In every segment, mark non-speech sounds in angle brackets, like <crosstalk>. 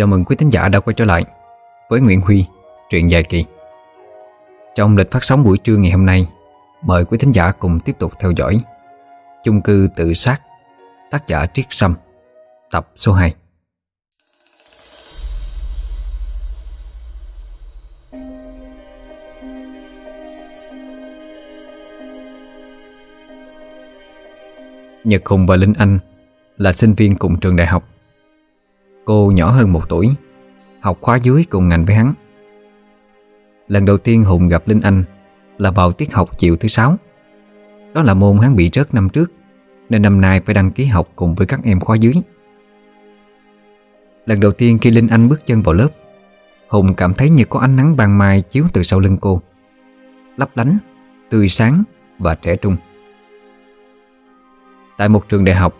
Chào mừng quý thính giả đã quay trở lại với Nguyễn Huy, truyện dài kỳ. Trong lịch phát sóng buổi trưa ngày hôm nay, mời quý thính giả cùng tiếp tục theo dõi chung cư tự sát tác giả Triết Sâm, tập số 2. Nhật Hùng và Linh Anh là sinh viên cùng trường đại học Cô nhỏ hơn một tuổi Học khóa dưới cùng ngành với hắn. Lần đầu tiên Hùng gặp Linh Anh Là vào tiết học chiều thứ sáu. Đó là môn hắn bị rớt năm trước Nên năm nay phải đăng ký học cùng với các em khóa dưới. Lần đầu tiên khi Linh Anh bước chân vào lớp Hùng cảm thấy như có ánh nắng ban mai chiếu từ sau lưng cô Lấp lánh, tươi sáng và trẻ trung. Tại một trường đại học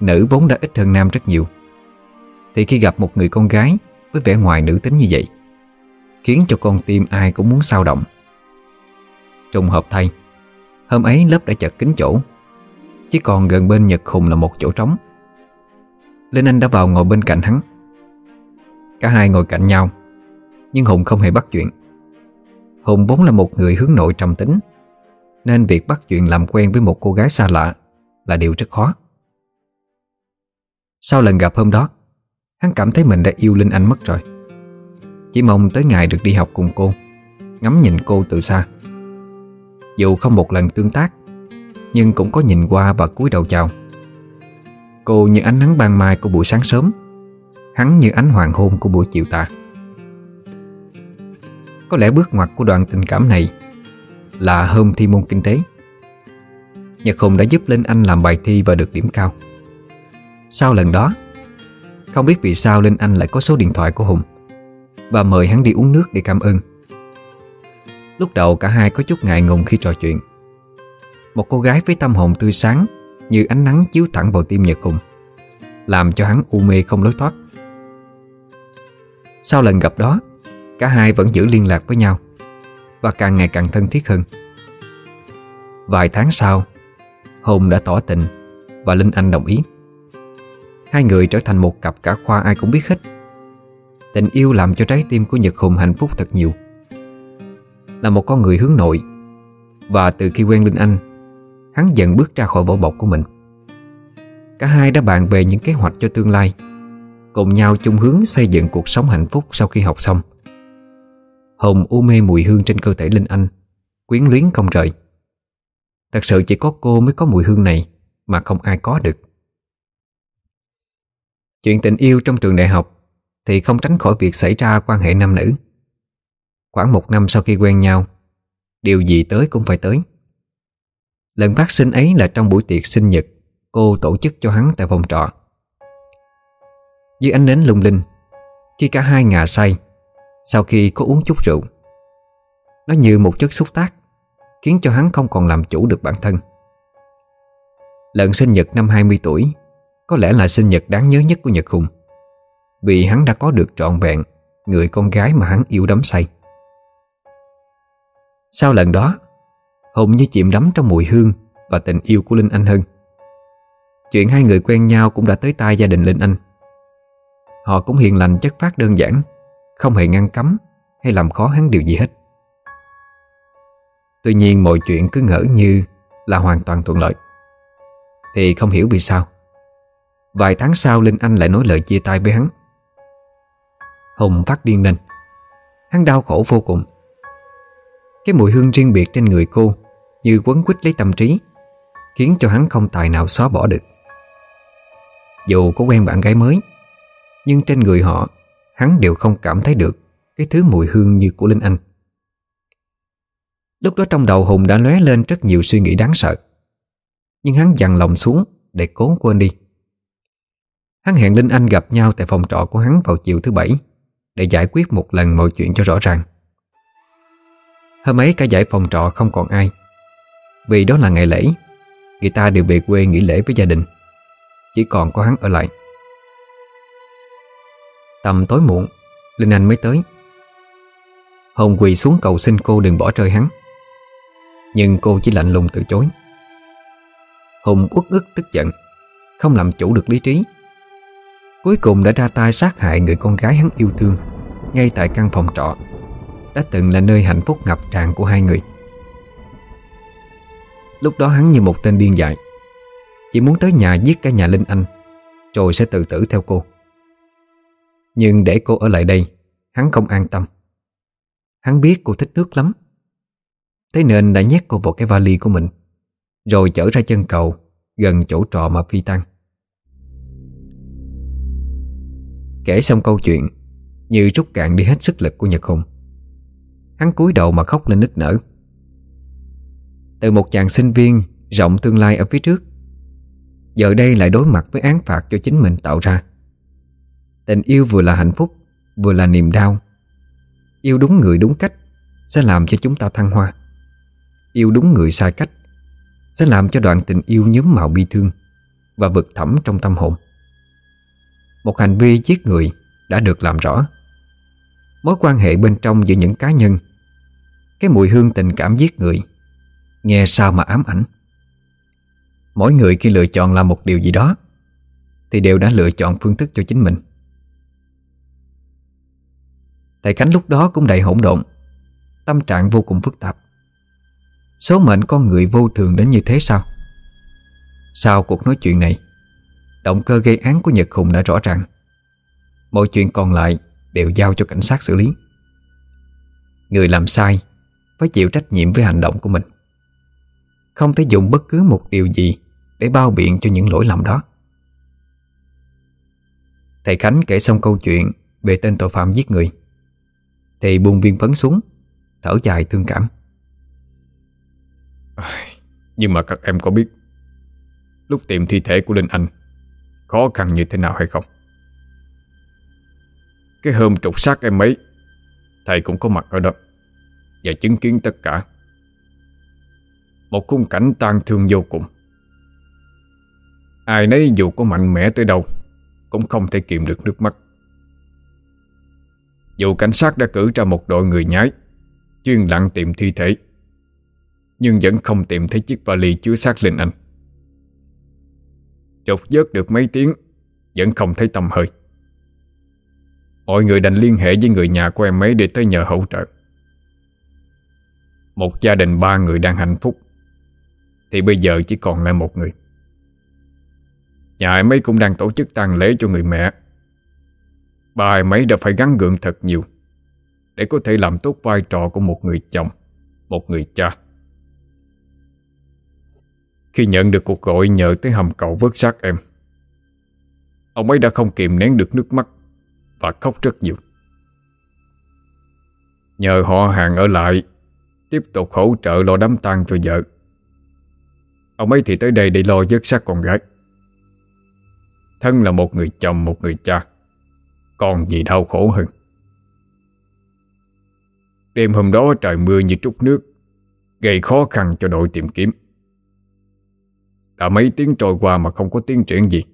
Nữ vốn đã ít hơn nam rất nhiều thì khi gặp một người con gái Với vẻ ngoài nữ tính như vậy, Khiến cho con tim ai cũng muốn sao động. Trùng hợp thay, Hôm ấy lớp đã chật kín chỗ, Chỉ còn gần bên Nhật Hùng là một chỗ trống. Linh Anh đã vào ngồi bên cạnh hắn. Cả hai ngồi cạnh nhau, Nhưng Hùng không hề bắt chuyện. Hùng vốn là một người hướng nội trầm tính, Nên việc bắt chuyện làm quen với một cô gái xa lạ Là điều rất khó. Sau lần gặp hôm đó Hắn cảm thấy mình đã yêu Linh Anh mất rồi. Chỉ mong tới ngày được đi học cùng cô, Ngắm nhìn cô từ xa. Dù không một lần tương tác, Nhưng cũng có nhìn qua và cúi đầu chào. Cô như ánh nắng ban mai của buổi sáng sớm, Hắn như ánh hoàng hôn của buổi chiều tà. Có lẽ bước ngoặt của đoạn tình cảm này Là hôm thi môn kinh tế. Nhật Hùng đã giúp Linh Anh làm bài thi và được điểm cao. Sau lần đó không biết vì sao Linh Anh lại có số điện thoại của Hùng. Và mời hắn đi uống nước để cảm ơn. Lúc đầu cả hai có chút ngại ngùng khi trò chuyện. Một cô gái với tâm hồn tươi sáng Như ánh nắng chiếu thẳng vào tim Nhật Hùng, Làm cho hắn u mê không lối thoát. Sau lần gặp đó, Cả hai vẫn giữ liên lạc với nhau Và càng ngày càng thân thiết hơn. Vài tháng sau, Hùng đã tỏ tình Và Linh Anh đồng ý. Hai người trở thành một cặp cả khoa ai cũng biết hết. Tình yêu làm cho trái tim của Nhật Hùng hạnh phúc thật nhiều. Là một con người hướng nội, Và từ khi quen Linh Anh, Hắn dần bước ra khỏi vỏ bọc của mình. Cả hai đã bàn về những kế hoạch cho tương lai, Cùng nhau chung hướng xây dựng cuộc sống hạnh phúc sau khi học xong. Hùng u mê mùi hương trên cơ thể Linh Anh, Quyến luyến không rời. Thật sự chỉ có cô mới có mùi hương này Mà không ai có được. Chuyện tình yêu trong trường đại học Thì không tránh khỏi việc xảy ra quan hệ nam nữ. Khoảng một năm sau khi quen nhau, Điều gì tới cũng phải tới. Lần phát sinh ấy là trong buổi tiệc sinh nhật Cô tổ chức cho hắn tại phòng trọ. Dưới ánh nến lung linh, Khi cả hai ngà say, Sau khi có uống chút rượu, Nó như một chất xúc tác Khiến cho hắn không còn làm chủ được bản thân. Lần sinh nhật năm 20 tuổi có lẽ là sinh nhật đáng nhớ nhất của Nhật Hùng. Vì hắn đã có được trọn vẹn Người con gái mà hắn yêu đắm say. Sau lần đó, Hùng như chìm đắm trong mùi hương Và tình yêu của Linh Anh hưng Chuyện hai người quen nhau cũng đã tới tai gia đình Linh Anh. Họ cũng hiền lành, chất phát đơn giản, Không hề ngăn cấm Hay làm khó hắn điều gì hết. Tuy nhiên mọi chuyện cứ ngỡ như Là hoàn toàn thuận lợi. Thì không hiểu vì sao. Vài tháng sau, Linh Anh lại nói lời chia tay với hắn. Hùng phát điên lên. Hắn đau khổ vô cùng. Cái mùi hương riêng biệt trên người cô Như quấn quýt lấy tâm trí, Khiến cho hắn không tài nào xóa bỏ được. Dù có quen bạn gái mới, Nhưng trên người họ, Hắn đều không cảm thấy được Cái thứ mùi hương như của Linh Anh. Lúc đó trong đầu Hùng đã lóe lên rất nhiều suy nghĩ đáng sợ, Nhưng hắn dằn lòng xuống Để cố quên đi. Hắn hẹn Linh Anh gặp nhau tại phòng trọ của hắn vào chiều thứ bảy, để giải quyết một lần mọi chuyện cho rõ ràng. Hôm ấy cả giải phòng trọ không còn ai. Vì đó là ngày lễ, người ta đều về quê nghỉ lễ với gia đình. Chỉ còn có hắn ở lại. Tầm tối muộn, Linh Anh mới tới. Hồng quỳ xuống cầu xin cô đừng bỏ rơi hắn. Nhưng cô chỉ lạnh lùng từ chối. Hùng uất ức tức giận, Không làm chủ được lý trí. Cuối cùng đã ra tay sát hại người con gái hắn yêu thương, Ngay tại căn phòng trọ, Đã từng là nơi hạnh phúc ngập tràn của hai người. Lúc đó hắn như một tên điên dại, Chỉ muốn tới nhà giết cả nhà Linh Anh, Rồi sẽ tự tử theo cô. Nhưng để cô ở lại đây, Hắn không an tâm. Hắn biết cô thích nước lắm, Thế nên đã nhét cô vào cái vali của mình, Rồi chở ra chân cầu Gần chỗ trọ mà phi tăng Kể xong câu chuyện, Như rút cạn đi hết sức lực của Nhật Hùng. Hắn cúi đầu mà khóc lên nức nở. Từ một chàng sinh viên Rộng tương lai ở phía trước, Giờ đây lại đối mặt với án phạt cho chính mình tạo ra. Tình yêu vừa là hạnh phúc, Vừa là niềm đau. Yêu đúng người đúng cách Sẽ làm cho chúng ta thăng hoa. Yêu đúng người sai cách Sẽ làm cho đoạn tình yêu nhớm màu bi thương Và vực thẳm trong tâm hồn. Một hành vi giết người Đã được làm rõ. Mối quan hệ bên trong giữa những cá nhân. Cái mùi hương tình cảm giết người. Nghe sao mà ám ảnh. Mỗi người khi lựa chọn làm một điều gì đó, Thì đều đã lựa chọn phương thức cho chính mình. Thầy Khánh lúc đó cũng đầy hỗn độn. Tâm trạng vô cùng phức tạp. Số mệnh con người vô thường đến như thế sao? Sau cuộc nói chuyện này Động cơ gây án của Nhật Hùng đã rõ ràng. Mọi chuyện còn lại Đều giao cho cảnh sát xử lý. Người làm sai Phải chịu trách nhiệm với hành động của mình. Không thể dùng bất cứ một điều gì Để bao biện cho những lỗi lầm đó. Thầy Khánh kể xong câu chuyện Về tên tội phạm giết người, Thì buông viên phấn xuống, Thở dài thương cảm. Nhưng mà các em có biết, Lúc tìm thi thể của Linh Anh Khó khăn như thế nào hay không? Cái hôm trục xác em ấy, Thầy cũng có mặt ở đó Và chứng kiến tất cả. Một khung cảnh tang thương vô cùng. Ai nấy dù có mạnh mẽ tới đâu, Cũng không thể kiềm được nước mắt. Dù cảnh sát đã cử ra một đội người nhái, Chuyên lặng tìm thi thể, Nhưng vẫn không tìm thấy chiếc vali chứa xác Linh Anh. Trục vớt được mấy tiếng, Vẫn không thấy tầm hơi. Mọi người đành liên hệ với người nhà của em ấy Để tới nhờ hỗ trợ. Một gia đình ba người đang hạnh phúc, Thì bây giờ chỉ còn lại một người. Nhà em ấy cũng đang tổ chức tang lễ cho người mẹ. Ba em ấy đã phải gắn gượng thật nhiều Để có thể làm tốt vai trò của một người chồng, Một người cha. Khi nhận được cuộc gọi nhờ tới hầm cậu vớt xác em, Ông ấy đã không kìm nén được nước mắt Và khóc rất nhiều. Nhờ họ hàng ở lại, Tiếp tục hỗ trợ lo đám tang cho vợ. Ông ấy thì tới đây để lo vớt xác con gái. Thân là một người chồng, một người cha, Còn gì đau khổ hơn. Đêm hôm đó trời mưa như trút nước, Gây khó khăn cho đội tìm kiếm. Đã mấy tiếng trôi qua mà không có tiến triển gì.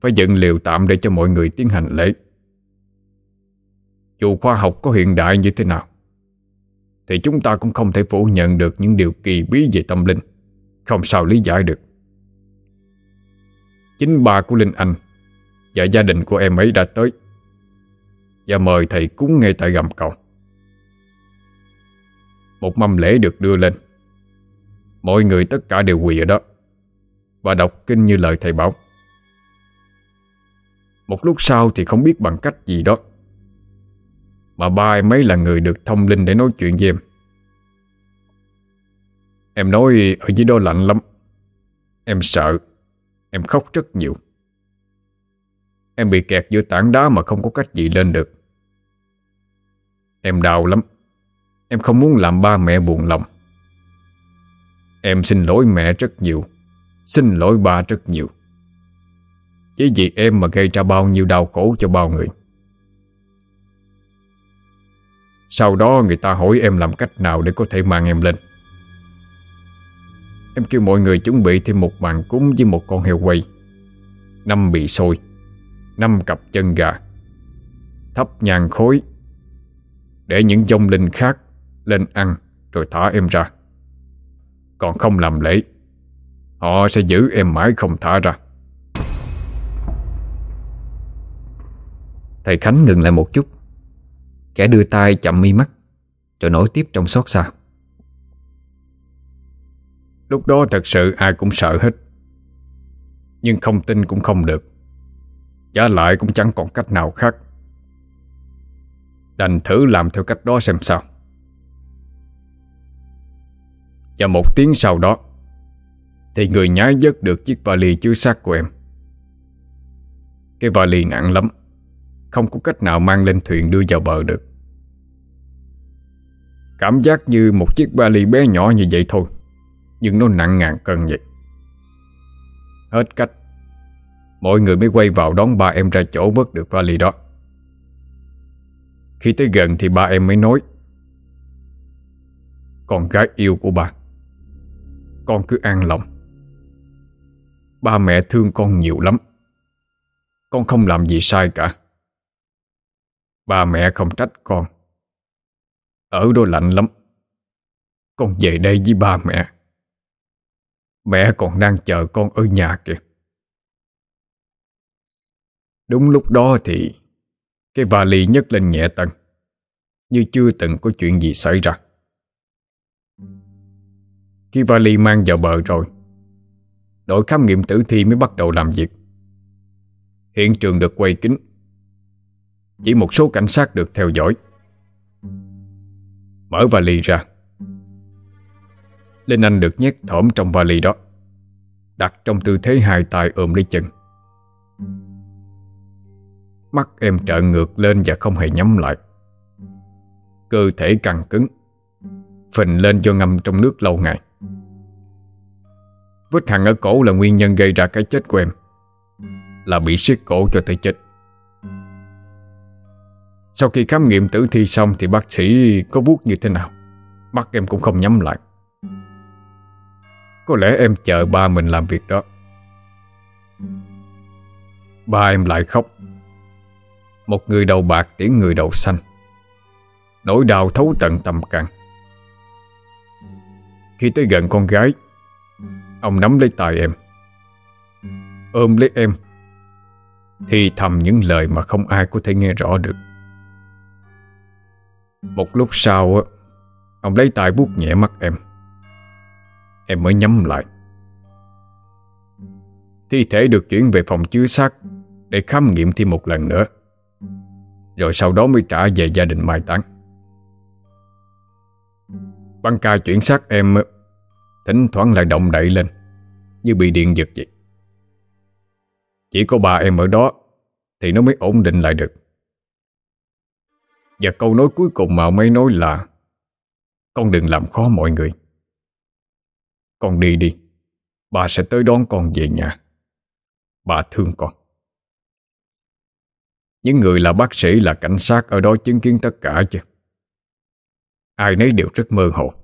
Phải dựng liều tạm để cho mọi người tiến hành lễ. Dù khoa học có hiện đại như thế nào, Thì chúng ta cũng không thể phủ nhận được những điều kỳ bí về tâm linh. Không sao lý giải được. Chính bà của Linh Anh Và gia đình của em ấy đã tới Và mời thầy cúng ngay tại gầm cầu. Một mâm lễ được đưa lên. Mọi người tất cả đều quỳ ở đó. Và đọc kinh như lời thầy bảo. Một lúc sau thì không biết bằng cách gì đó. Mà ba em ấy là người được thông linh để nói chuyện với em. Em nói, ở dưới đó lạnh lắm. Em sợ. Em khóc rất nhiều. Em bị kẹt giữa tảng đá mà không có cách gì lên được. Em đau lắm. Em không muốn làm ba mẹ buồn lòng. Em xin lỗi mẹ rất nhiều. Xin lỗi ba rất nhiều. Chỉ vì em mà gây ra bao nhiêu đau khổ cho bao người. Sau đó người ta hỏi em làm cách nào để có thể mang em lên. Em kêu mọi người chuẩn bị thêm một bàn cúng với một con heo quay. Năm bị sôi, Năm cặp chân gà, Thắp nhang khối Để những dông linh khác Lên ăn rồi thả em ra. Còn không làm lễ. Họ sẽ giữ em mãi không thả ra. Thầy Khánh ngừng lại một chút. Kẻ đưa tay chậm mi mắt, Rồi nổi tiếp trong xót xa. Lúc đó thật sự ai cũng sợ hết, Nhưng không tin cũng không được. Trả lại cũng chẳng còn cách nào khác. Đành thử làm theo cách đó xem sao. Và một tiếng sau đó, Thì người nhái dứt được chiếc vali chứa xác của em. Cái vali nặng lắm, Không có cách nào mang lên thuyền đưa vào bờ được. Cảm giác như một chiếc vali bé nhỏ như vậy thôi, Nhưng nó nặng ngàn cân vậy. Hết cách Mọi người mới quay vào đón ba em ra chỗ vớt được vali đó. Khi tới gần thì ba em mới nói, Con gái yêu của bà. Con cứ an lòng. Ba mẹ thương con nhiều lắm. Con không làm gì sai cả. Ba mẹ không trách con. Ở đó lạnh lắm. Con về đây với ba mẹ. Mẹ còn đang chờ con ở nhà kìa. Đúng lúc đó thì Cái vali nhấc lên nhẹ tầng, Như chưa từng có chuyện gì xảy ra. Khi vali mang vào bờ rồi. Đội khám nghiệm tử thi mới bắt đầu làm việc. Hiện trường được quay kín. Chỉ một số cảnh sát được theo dõi. Mở vali ra. Linh Anh được nhét thỏm trong vali đó. Đặt trong tư thế hai tay ôm lấy chân. Mắt em trợn ngược lên và không hề nhắm lại. Cơ thể căng cứng. Phình lên do ngâm trong nước lâu ngày. Vết hằn ở cổ là nguyên nhân gây ra cái chết của em. Là bị siết cổ cho tới chết. Sau khi khám nghiệm tử thi xong Thì bác sĩ có vuốt như thế nào? Mắt em cũng không nhắm lại. Có lẽ em chờ ba mình làm việc đó. Ba em lại khóc. Một người đầu bạc tiễn người đầu xanh. Nỗi đau thấu tận tâm can Khi tới gần con gái Ông nắm lấy tay em. Ôm lấy em. Thì thầm những lời mà không ai có thể nghe rõ được. Một lúc sau Ông lấy tay bút nhẹ mắt em. Em mới nhắm lại. Thi thể được chuyển về phòng chứa xác Để khám nghiệm thêm một lần nữa. Rồi sau đó mới trả về gia đình mai táng. Băng ca chuyển xác em Thỉnh thoảng lại động đậy lên, Như bị điện giật vậy. Chỉ có bà em ở đó Thì nó mới ổn định lại được. Và câu nói cuối cùng mà mấy nói là, Con đừng làm khó mọi người. Con đi đi Bà sẽ tới đón con về nhà. Bà thương con. Những người là bác sĩ là cảnh sát ở đó chứng kiến tất cả chứ. Ai nấy đều rất mơ hồ.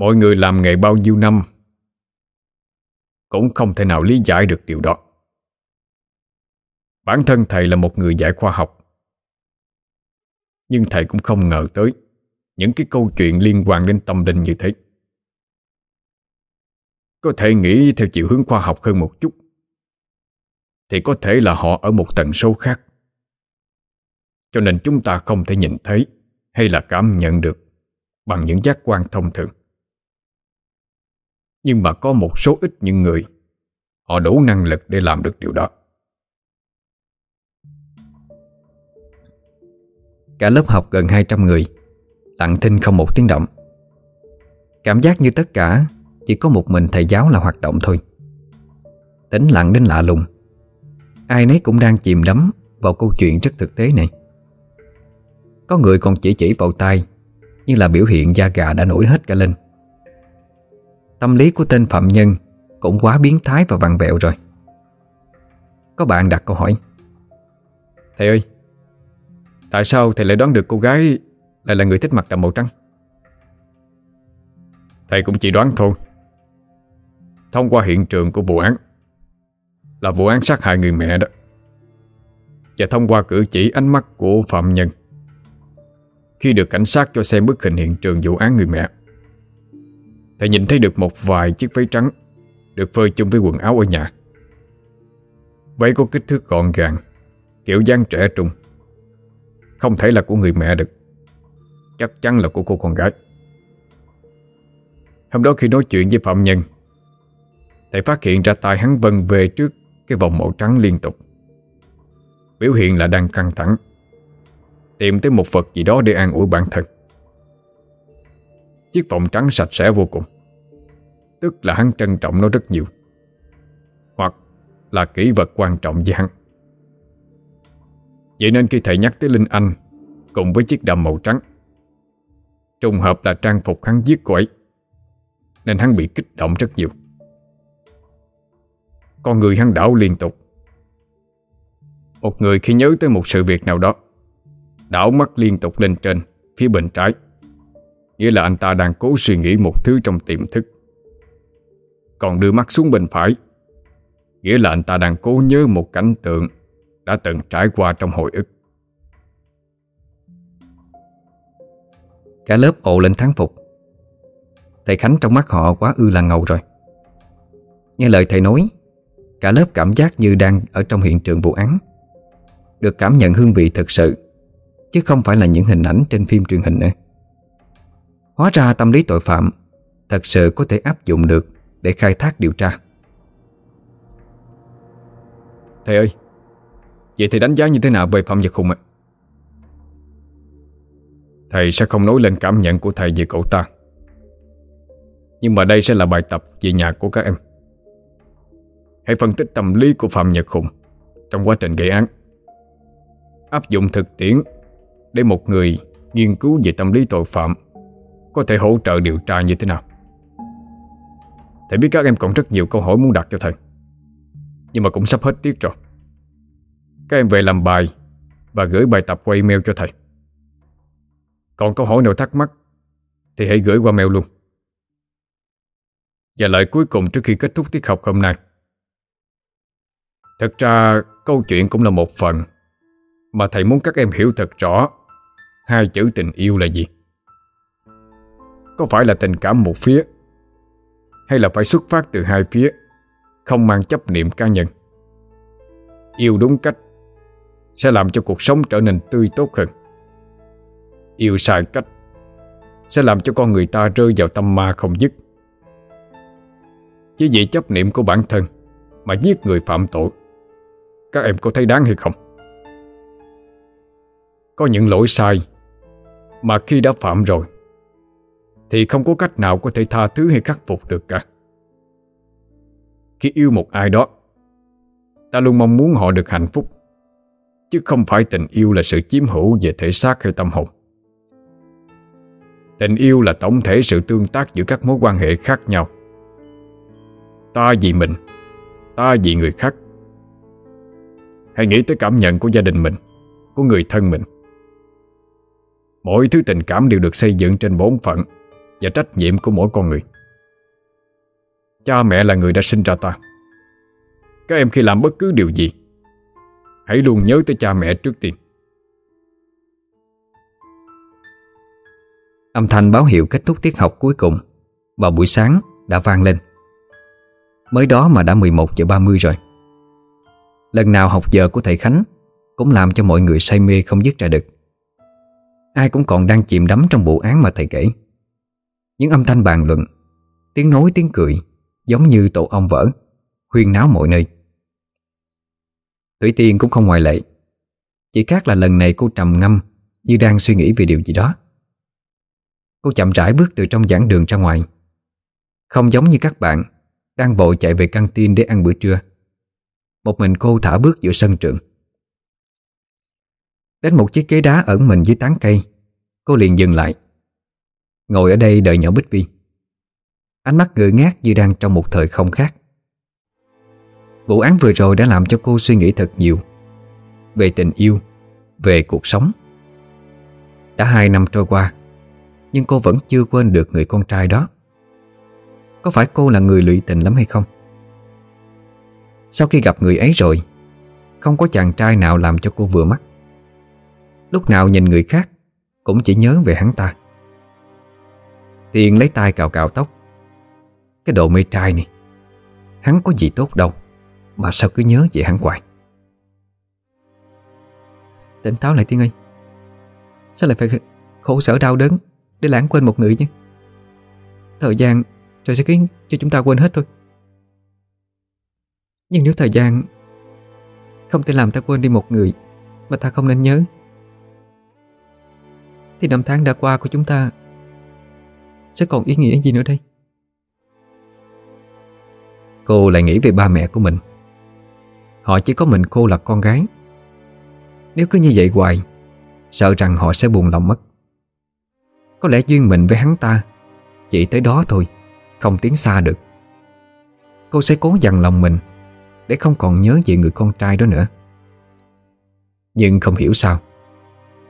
Mọi người làm nghề bao nhiêu năm, Cũng không thể nào lý giải được điều đó Bản thân thầy là một người dạy khoa học, Nhưng thầy cũng không ngờ tới Những cái câu chuyện liên quan đến tâm linh như thế Có thể nghĩ theo chiều hướng khoa học hơn một chút, thì có thể là họ ở một tần số khác. Cho nên chúng ta không thể nhìn thấy hay là cảm nhận được bằng những giác quan thông thường. Nhưng mà có một số ít những người, họ đủ năng lực để làm được điều đó. Cả lớp học gần 200 người, Lặng thinh không một tiếng động. Cảm giác như tất cả Chỉ có một mình thầy giáo là hoạt động thôi. Tính lặng đến lạ lùng, Ai nấy cũng đang chìm đắm Vào câu chuyện rất thực tế này. Có người còn chỉ chỉ vào tay Như là biểu hiện da gà đã nổi hết cả lên. Tâm lý của tên phạm nhân Cũng quá biến thái và vặn vẹo rồi. Có bạn đặt câu hỏi. Thầy ơi, Tại sao thầy lại đoán được cô gái Lại là người thích mặc đầm màu trắng? Thầy cũng chỉ đoán thôi. Thông qua hiện trường của vụ án, là vụ án sát hại người mẹ đó, Và thông qua cử chỉ ánh mắt của phạm nhân, Khi được cảnh sát cho xem bức hình hiện trường vụ án người mẹ Thầy nhìn thấy được một vài chiếc váy trắng, Được phơi chung với quần áo ở nhà. Váy có kích thước gọn gàng, Kiểu dáng trẻ trung. Không thể là của người mẹ được, Chắc chắn là của cô con gái. Hôm đó khi nói chuyện với phạm nhân, Thầy phát hiện ra tay hắn vân về trước Cái vòng màu trắng liên tục. Biểu hiện là đang căng thẳng, Tìm tới một vật gì đó để an ủi bản thân. Chiếc vòng trắng sạch sẽ vô cùng. Tức là hắn trân trọng nó rất nhiều. Hoặc là kỹ vật quan trọng với hắn. Vậy nên khi thầy nhắc tới Linh Anh Cùng với chiếc đầm màu trắng, Trùng hợp là trang phục hắn giết cô ấy, Nên hắn bị kích động rất nhiều. Con người hắn đảo liên tục. Một người khi nhớ tới một sự việc nào đó, Đảo mắt liên tục lên trên Phía bên trái. Nghĩa là anh ta đang cố suy nghĩ một thứ trong tiềm thức. Còn đưa mắt xuống bên phải. Nghĩa là anh ta đang cố nhớ một cảnh tượng Đã từng trải qua trong hồi ức. Cả lớp ồ lên thắng phục. Thầy Khánh trong mắt họ quá ư là ngầu rồi. Nghe lời thầy nói, Cả lớp cảm giác như đang ở trong hiện trường vụ án. Được cảm nhận hương vị thực sự, Chứ không phải là những hình ảnh trên phim truyền hình nữa. Hóa ra tâm lý tội phạm Thật sự có thể áp dụng được Để khai thác điều tra. Thầy ơi, Vậy thì đánh giá như thế nào về Phạm Nhật Hùng ạ? Thầy sẽ không nói lên cảm nhận của thầy về cậu ta. Nhưng mà đây sẽ là bài tập về nhà của các em. Hãy phân tích tâm lý của Phạm Nhật Hùng Trong quá trình gây án. Áp dụng thực tiễn Để một người nghiên cứu về tâm lý tội phạm có thể hỗ trợ điều tra như thế nào? Thầy biết các em còn rất nhiều câu hỏi muốn đặt cho thầy. Nhưng mà cũng sắp hết tiết rồi. Các em về làm bài Và gửi bài tập qua email cho thầy. Còn câu hỏi nào thắc mắc Thì hãy gửi qua mail luôn. Và lời cuối cùng trước khi kết thúc tiết học hôm nay. Thật ra câu chuyện cũng là một phần Mà thầy muốn các em hiểu thật rõ Hai chữ tình yêu là gì. Có phải là tình cảm một phía, Hay là phải xuất phát từ hai phía, Không mang chấp niệm cá nhân? Yêu đúng cách, Sẽ làm cho cuộc sống trở nên tươi tốt hơn. Yêu sai cách, Sẽ làm cho con người ta rơi vào tâm ma không dứt. Chỉ vì chấp niệm của bản thân Mà giết người phạm tội, Các em có thấy đáng hay không? Có những lỗi sai Mà khi đã phạm rồi thì không có cách nào có thể tha thứ hay khắc phục được cả. Khi yêu một ai đó, Ta luôn mong muốn họ được hạnh phúc, Chứ không phải tình yêu là sự chiếm hữu về thể xác hay tâm hồn. Tình yêu là tổng thể sự tương tác giữa các mối quan hệ khác nhau. Ta vì mình, Ta vì người khác. Hãy nghĩ tới cảm nhận của gia đình mình, Của người thân mình. Mỗi thứ tình cảm đều được xây dựng trên bốn phận. Và trách nhiệm của mỗi con người. Cha mẹ là người đã sinh ra ta. Các em khi làm bất cứ điều gì, Hãy luôn nhớ tới cha mẹ trước tiên. Âm thanh báo hiệu kết thúc tiết học cuối cùng Vào buổi sáng đã vang lên. Mới đó mà đã 11 giờ 30 rồi. Lần nào học giờ của thầy Khánh Cũng làm cho mọi người say mê không dứt ra được. Ai cũng còn đang chìm đắm trong vụ án mà thầy kể. Những âm thanh bàn luận, Tiếng nói, tiếng cười, Giống như tổ ong vỡ, Huyên náo mọi nơi. Thủy Tiên cũng không ngoại lệ, Chỉ khác là lần này cô trầm ngâm Như đang suy nghĩ về điều gì đó. Cô chậm rãi bước từ trong giảng đường ra ngoài, Không giống như các bạn Đang vội chạy về căng tin để ăn bữa trưa. Một mình cô thả bước giữa sân trường. Đến một chiếc ghế đá ẩn mình dưới tán cây, Cô liền dừng lại. Ngồi ở đây đợi nhỏ Bích Vi Ánh mắt ngơ ngác như đang trong một thời không khác. Vụ án vừa rồi đã làm cho cô suy nghĩ thật nhiều. Về tình yêu, Về cuộc sống. Đã hai năm trôi qua, nhưng cô vẫn chưa quên được người con trai đó. Có phải cô là người lụy tình lắm hay không? Sau khi gặp người ấy rồi, Không có chàng trai nào làm cho cô vừa mắt. Lúc nào nhìn người khác Cũng chỉ nhớ về hắn ta. Tiền lấy tay cào cào tóc. Cái đồ mê trai này, Hắn có gì tốt đâu, Mà sao cứ nhớ về hắn hoài? Tỉnh táo lại Tiên ơi, Sao lại phải khổ sở đau đớn Để lãng quên một người chứ? Thời gian rồi sẽ khiến cho chúng ta quên hết thôi. Nhưng nếu thời gian Không thể làm ta quên đi một người Mà ta không nên nhớ, Thì năm tháng đã qua của chúng ta sẽ còn ý nghĩa gì nữa đây? Cô lại nghĩ về ba mẹ của mình. Họ chỉ có mình cô là con gái. Nếu cứ như vậy hoài, Sợ rằng họ sẽ buồn lòng mất. Có lẽ duyên mình với hắn ta Chỉ tới đó thôi, Không tiến xa được. Cô sẽ cố dằn lòng mình Để không còn nhớ về người con trai đó nữa. Nhưng không hiểu sao,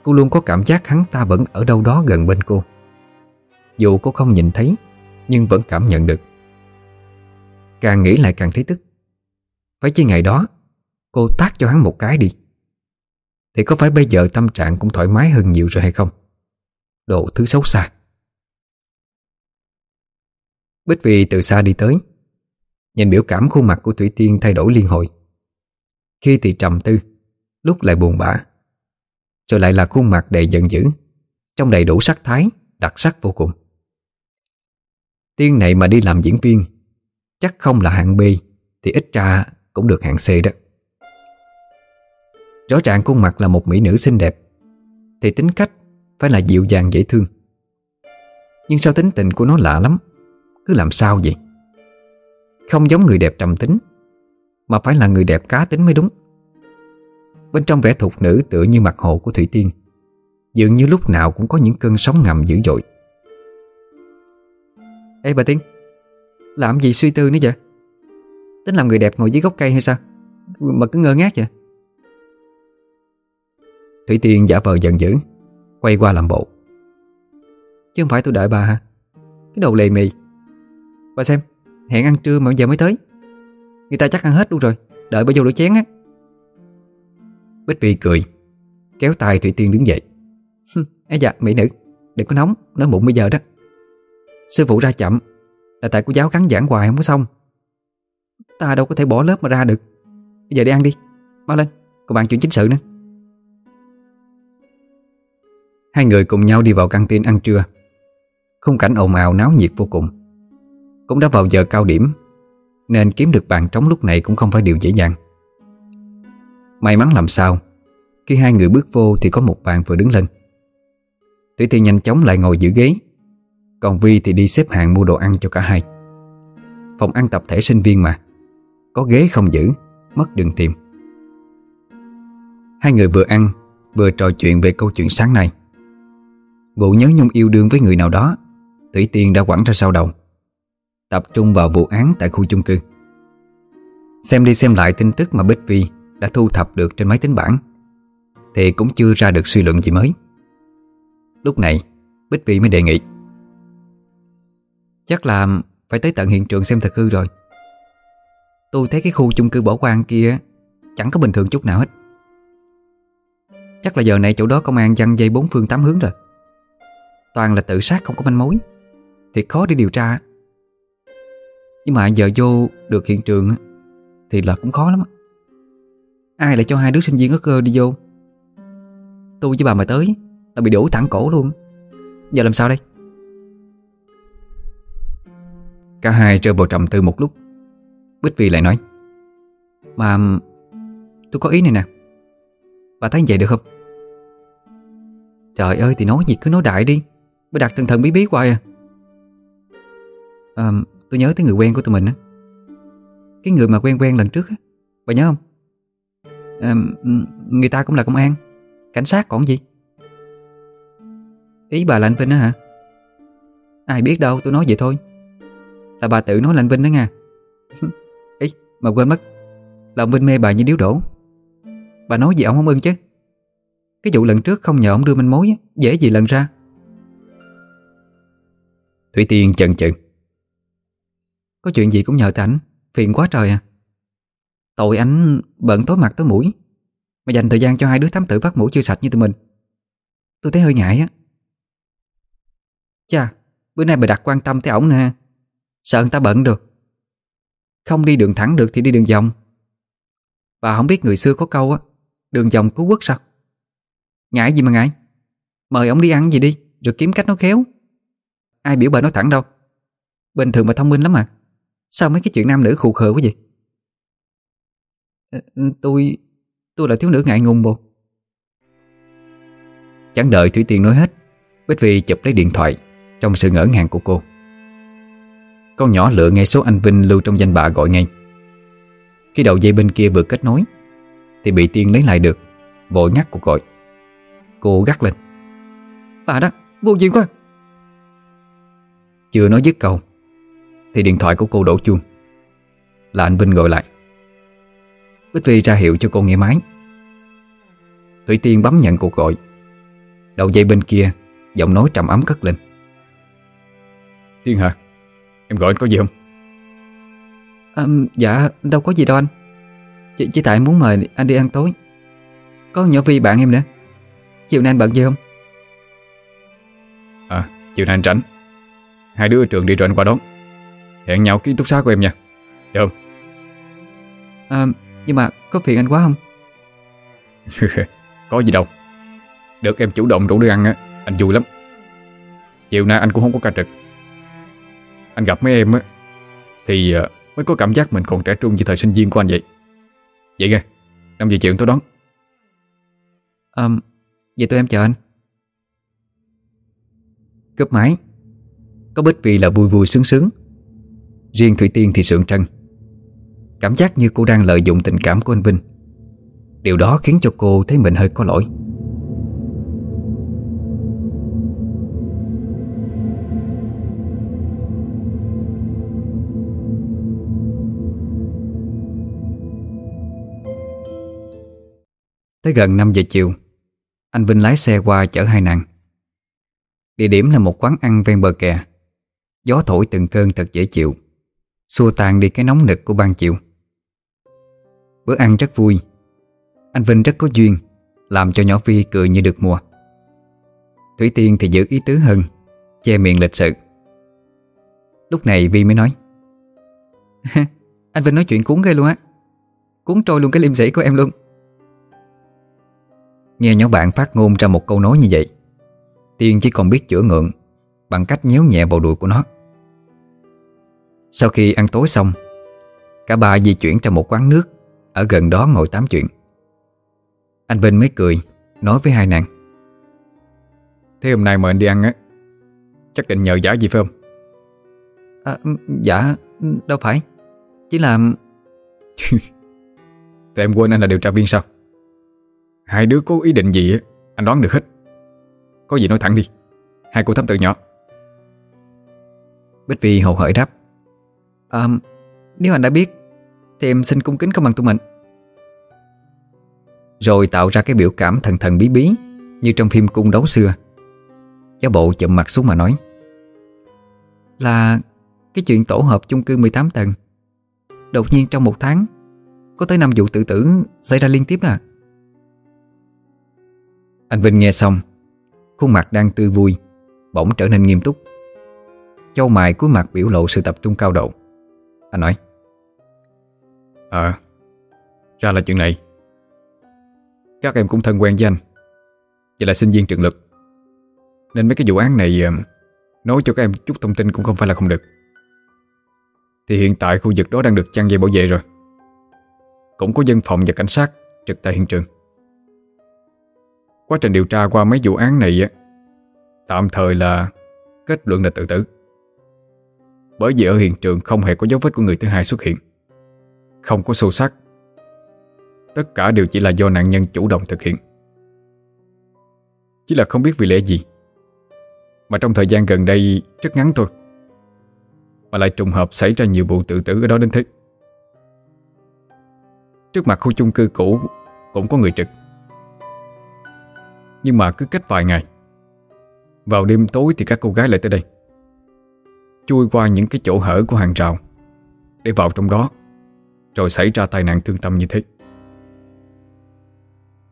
Cô luôn có cảm giác hắn ta vẫn ở đâu đó gần bên cô. Dù cô không nhìn thấy, Nhưng vẫn cảm nhận được. Càng nghĩ lại càng thấy tức. Phải chi ngày đó, Cô tác cho hắn một cái đi? Thì có phải bây giờ tâm trạng cũng thoải mái hơn nhiều rồi hay không? Đồ thứ xấu xa. Bích Vi từ xa đi tới, Nhìn biểu cảm khuôn mặt của Thủy Tiên thay đổi liên hồi. Khi thì trầm tư, Lúc lại buồn bã. Rồi lại là khuôn mặt đầy giận dữ, Trong đầy đủ sắc thái, Đặc sắc vô cùng. Tiên này mà đi làm diễn viên, Chắc không là hạng B, Thì ít ra cũng được hạng C đó. Rõ ràng khuôn mặt là một mỹ nữ xinh đẹp, Thì tính cách Phải là dịu dàng dễ thương. Nhưng sao tính tình của nó lạ lắm, Cứ làm sao vậy? Không giống người đẹp trầm tính, Mà phải là người đẹp cá tính mới đúng. Bên trong vẻ thục nữ tựa như mặt hồ của Thủy Tiên, Dường như lúc nào cũng có những cơn sóng ngầm dữ dội. Ê bà Tiên Làm gì suy tư nữa vậy? Tính làm người đẹp ngồi dưới gốc cây hay sao? Mà cứ ngơ ngác vậy. Thủy Tiên giả vờ giận dữ Quay qua làm bộ. Chứ không phải tôi đợi bà hả? Cái đầu lề mì. Bà xem hẹn ăn trưa mà giờ mới tới. Người ta chắc ăn hết luôn rồi Đợi bà vô rửa chén á. Bích Vi cười Kéo tay Thủy Tiên đứng dậy. Ê dạ mỹ nữ Đừng có nóng Nói bụng bây giờ đó Sư phụ ra chậm. Là tại cô giáo gắn giảng hoài không có xong. Ta đâu có thể bỏ lớp mà ra được. Bây giờ đi ăn đi. Mau lên, Còn bàn chuyện chính sự nữa. Hai người cùng nhau đi vào căng tin ăn trưa. Khung cảnh ồn ào náo nhiệt vô cùng. Cũng đã vào giờ cao điểm, Nên kiếm được bàn trống lúc này cũng không phải điều dễ dàng. May mắn làm sao, Khi hai người bước vô thì có một bàn vừa đứng lên. Thủy Tiên nhanh chóng lại ngồi giữ ghế. Còn Vi thì đi xếp hàng mua đồ ăn cho cả hai. Phòng ăn tập thể sinh viên mà. Có ghế không giữ, Mất đường tìm. Hai người vừa ăn, Vừa trò chuyện về câu chuyện sáng nay. Vụ nhớ nhung yêu đương với người nào đó, Thủy Tiên đã quẳng ra sau đầu. Tập trung vào vụ án tại khu chung cư. Xem đi xem lại tin tức mà Bích Vi đã thu thập được trên máy tính bảng, Thì cũng chưa ra được suy luận gì mới. Lúc này, Bích Vi mới đề nghị Chắc là phải tới tận hiện trường xem thật hư rồi. Tôi thấy cái khu chung cư bỏ quan kia Chẳng có bình thường chút nào hết. Chắc là giờ này chỗ đó công an dăng dây bốn phương tám hướng rồi. Toàn là tự sát không có manh mối. Thiệt khó để điều tra. Nhưng mà giờ vô được hiện trường Thì là cũng khó lắm Ai lại cho hai đứa sinh viên ớt cơ đi vô? Tôi với bà mà tới Là bị đổ thẳng cổ luôn. Giờ làm sao đây? Cả hai rơi vào trầm tư một lúc. Bích Vi lại nói Mà tôi có ý này nè. Bà thấy vậy được không? Trời ơi thì nói gì cứ nói đại đi. Mới đặt thần thần bí bí hoài à. À Tôi nhớ tới người quen của tụi mình á. Cái người mà quen quen lần trước á Bà nhớ không? À, Người ta cũng là công an. Cảnh sát còn gì? Ý bà là anh Vinh á hả? Ai biết đâu tôi nói vậy thôi. Là bà tự nói là anh Vinh đó nha. <laughs> Ý mà quên mất. Là ông Vinh mê bà như điếu đổ. Bà nói gì ông không ưng chứ? Cái vụ lần trước không nhờ ông đưa manh mối Dễ gì lần ra. Thủy Tiên chần chừ. Có chuyện gì cũng nhờ tại ảnh, Phiền quá trời à. Tội ảnh bận tối mặt tối mũi, Mà dành thời gian cho hai đứa thám tử bắt mũi chưa sạch như tụi mình. Tôi thấy hơi ngại á. Chà, Bữa nay bà đặt quan tâm tới ổng nè. Sợ người ta bận được? Không đi đường thẳng được thì đi đường vòng. Bà không biết người xưa có câu á, Đường vòng cứu quốc sao? Ngại gì mà ngại? Mời ông đi ăn gì đi, Rồi kiếm cách nói khéo. Ai biểu bà nói thẳng đâu. Bình thường mà thông minh lắm mà Sao mấy cái chuyện nam nữ khù khờ quá vậy? Ờ, ừ, tôi Tôi là thiếu nữ ngại ngùng bộ. Chẳng đợi Thủy Tiên nói hết, Bích Vi chụp lấy điện thoại Trong sự ngỡ ngàng của cô. Con nhỏ lựa ngay số anh Vinh lưu trong danh bạ gọi ngay. Khi đầu dây bên kia vừa kết nối Thì bị Tiên lấy lại được Vội ngắt cuộc gọi. Cô gắt lên. Bà đó, vô duyên quá. Chưa nói dứt câu Thì điện thoại của cô đổ chuông. Là anh Vinh gọi lại. Bích Vi ra hiệu cho cô nghe máy. Thủy Tiên bấm nhận cuộc gọi. Đầu dây bên kia Giọng nói trầm ấm cất lên. Tiên hả Em gọi anh có gì không? À, Dạ đâu có gì đâu anh. Chỉ, chỉ tại muốn mời anh đi ăn tối. Có nhỏ Vi bạn em nữa. Chiều nay anh bận gì không? À chiều nay anh tránh Hai đứa ở trường đi rồi anh qua đón. Hẹn nhau ký túc xá của em nha. Được không à, Nhưng mà có phiền anh quá không? <laughs> Có gì đâu. Được em chủ động rủ đi ăn á Anh vui lắm. Chiều nay anh cũng không có ca trực anh gặp mấy em á Thì ờ, mới có cảm giác mình còn trẻ trung như thời sinh viên của anh vậy. Vậy nghe 5 giờ chiều tôi đón. À, Vậy tụi em chờ anh. Cướp máy. Có Bích vì là vui vui sướng sướng. Riêng Thủy Tiên thì sượng trân Cảm giác như cô đang lợi dụng tình cảm của anh Vinh. Điều đó khiến cho cô thấy mình hơi có lỗi. Tới gần 5 giờ chiều. Anh Vinh lái xe qua chở hai nàng. Địa điểm là một quán ăn ven bờ kè. Gió thổi từng cơn thật dễ chịu. Xua tan đi cái nóng nực của ban chiều. Bữa ăn rất vui. Anh Vinh rất có duyên, Làm cho nhỏ Vi cười như được mùa. Thủy Tiên thì giữ ý tứ hơn, Che miệng lịch sự. Lúc này Vi mới nói, <laughs> Anh Vinh nói chuyện cuốn ghê luôn á. Cuốn trôi luôn cái liêm sĩ của em luôn. Nghe nhỏ bạn phát ngôn ra một câu nói như vậy Tiên chỉ còn biết chữa ngượng Bằng cách nhéo nhẹ vào đùi của nó. Sau khi ăn tối xong Cả ba di chuyển ra một quán nước Ở gần đó ngồi tám chuyện. Anh Vinh mới cười Nói với hai nàng. Thế hôm nay mời anh đi ăn á Chắc định nhờ giả gì phải không? À, Dạ Đâu phải Chỉ là <laughs> Tụi em quên anh là điều tra viên sao Hai đứa có ý định gì Anh đoán được hết. Có gì nói thẳng đi. Hai cô thám tử nhỏ. Bích Vi hậu hởi đáp. À, Nếu anh đã biết Thì em xin cung kính công bằng tụi mình. Rồi tạo ra cái biểu cảm thần thần bí bí Như trong phim cung đấu xưa. Giáo bộ chậm mặt xuống mà nói. Là Cái chuyện tổ hợp chung cư 18 tầng. Đột nhiên trong một tháng Có tới 5 vụ tự tử xảy ra liên tiếp nè. Anh Vinh nghe xong, Khuôn mặt đang tươi vui, Bỗng trở nên nghiêm túc. Châu mài cuối mặt biểu lộ sự tập trung cao độ. Anh nói Ờ Ra là chuyện này. Các em cũng thân quen với anh, Vậy là sinh viên trường lực. Nên mấy cái vụ án này ờ, Nói cho các em chút thông tin cũng không phải là không được. Thì hiện tại khu vực đó đang được chăn dây bảo vệ rồi. Cũng có dân phòng và cảnh sát trực tại hiện trường. Quá trình điều tra qua mấy vụ án này Tạm thời là kết luận là tự tử. Bởi vì ở hiện trường không hề có dấu vết của người thứ hai xuất hiện. Không có sâu sắc. Tất cả đều chỉ là do nạn nhân chủ động thực hiện. Chỉ là không biết vì lẽ gì. Mà trong thời gian gần đây, rất ngắn thôi. Mà lại trùng hợp xảy ra nhiều vụ tự tử ở đó đến thế. Trước mặt khu chung cư cũ, Cũng có người trực. Nhưng mà cứ cách vài ngày. Vào đêm tối thì các cô gái lại tới đây. Chui qua những cái chỗ hở của hàng rào. Để vào trong đó. Rồi xảy ra tai nạn thương tâm như thế.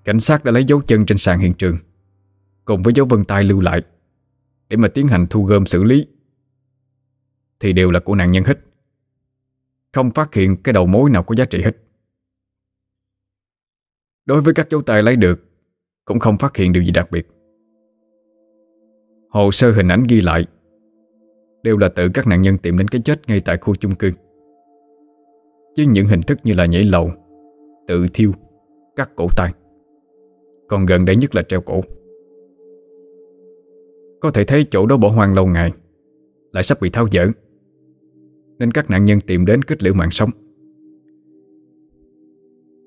Cảnh sát đã lấy dấu chân trên sàn hiện trường. Cùng với dấu vân tay lưu lại. Để mà tiến hành thu gom xử lý. Thì đều là của nạn nhân hết. Không phát hiện cái đầu mối nào có giá trị hết. Đối với các dấu tay lấy được cũng không phát hiện điều gì đặc biệt. Hồ sơ hình ảnh ghi lại Đều là tự các nạn nhân tìm đến cái chết ngay tại khu chung cư. Chứ những hình thức như là nhảy lầu, Tự thiêu, Cắt cổ tay, Còn gần đây nhất là treo cổ. Có thể thấy chỗ đó bỏ hoang lâu ngày, Lại sắp bị tháo dỡ, Nên các nạn nhân tìm đến kết liễu mạng sống.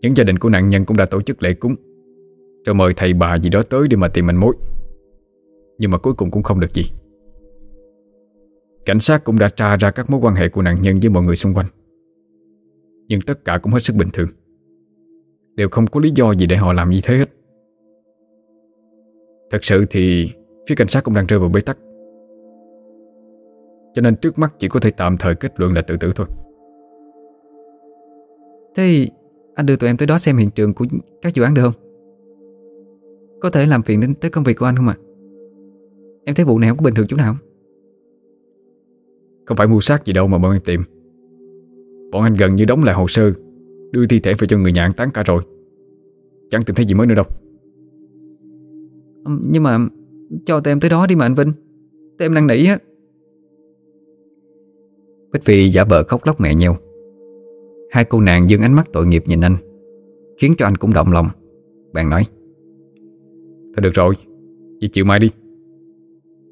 Những gia đình của nạn nhân cũng đã tổ chức lễ cúng. Rồi mời thầy bà gì đó tới để mà tìm manh mối. Nhưng mà cuối cùng cũng không được gì. Cảnh sát cũng đã tra ra các mối quan hệ của nạn nhân với mọi người xung quanh. Nhưng tất cả cũng hết sức bình thường. Đều không có lý do gì để họ làm như thế hết. Thật sự thì Phía cảnh sát cũng đang rơi vào bế tắc. Cho nên trước mắt chỉ có thể tạm thời kết luận là tự tử thôi. Thế anh đưa tụi em tới đó xem hiện trường của các vụ án được không? Có thể làm phiền đến tới công việc của anh không ạ? Em thấy vụ này không có bình thường chút nào. Không? Không phải mua xác gì đâu mà bọn em tìm. Bọn anh gần như đóng lại hồ sơ Đưa thi thể về cho người nhà an táng cả rồi. Chẳng tìm thấy gì mới nữa đâu. Nhưng mà Cho tụi em tới đó đi mà anh Vinh. Tụi em đang nỉ á. Bích Phi giả vờ khóc lóc mẹ nhau Hai cô nàng dương ánh mắt tội nghiệp nhìn anh Khiến cho anh cũng động lòng. Bạn nói Thôi được rồi Chị chịu mai đi.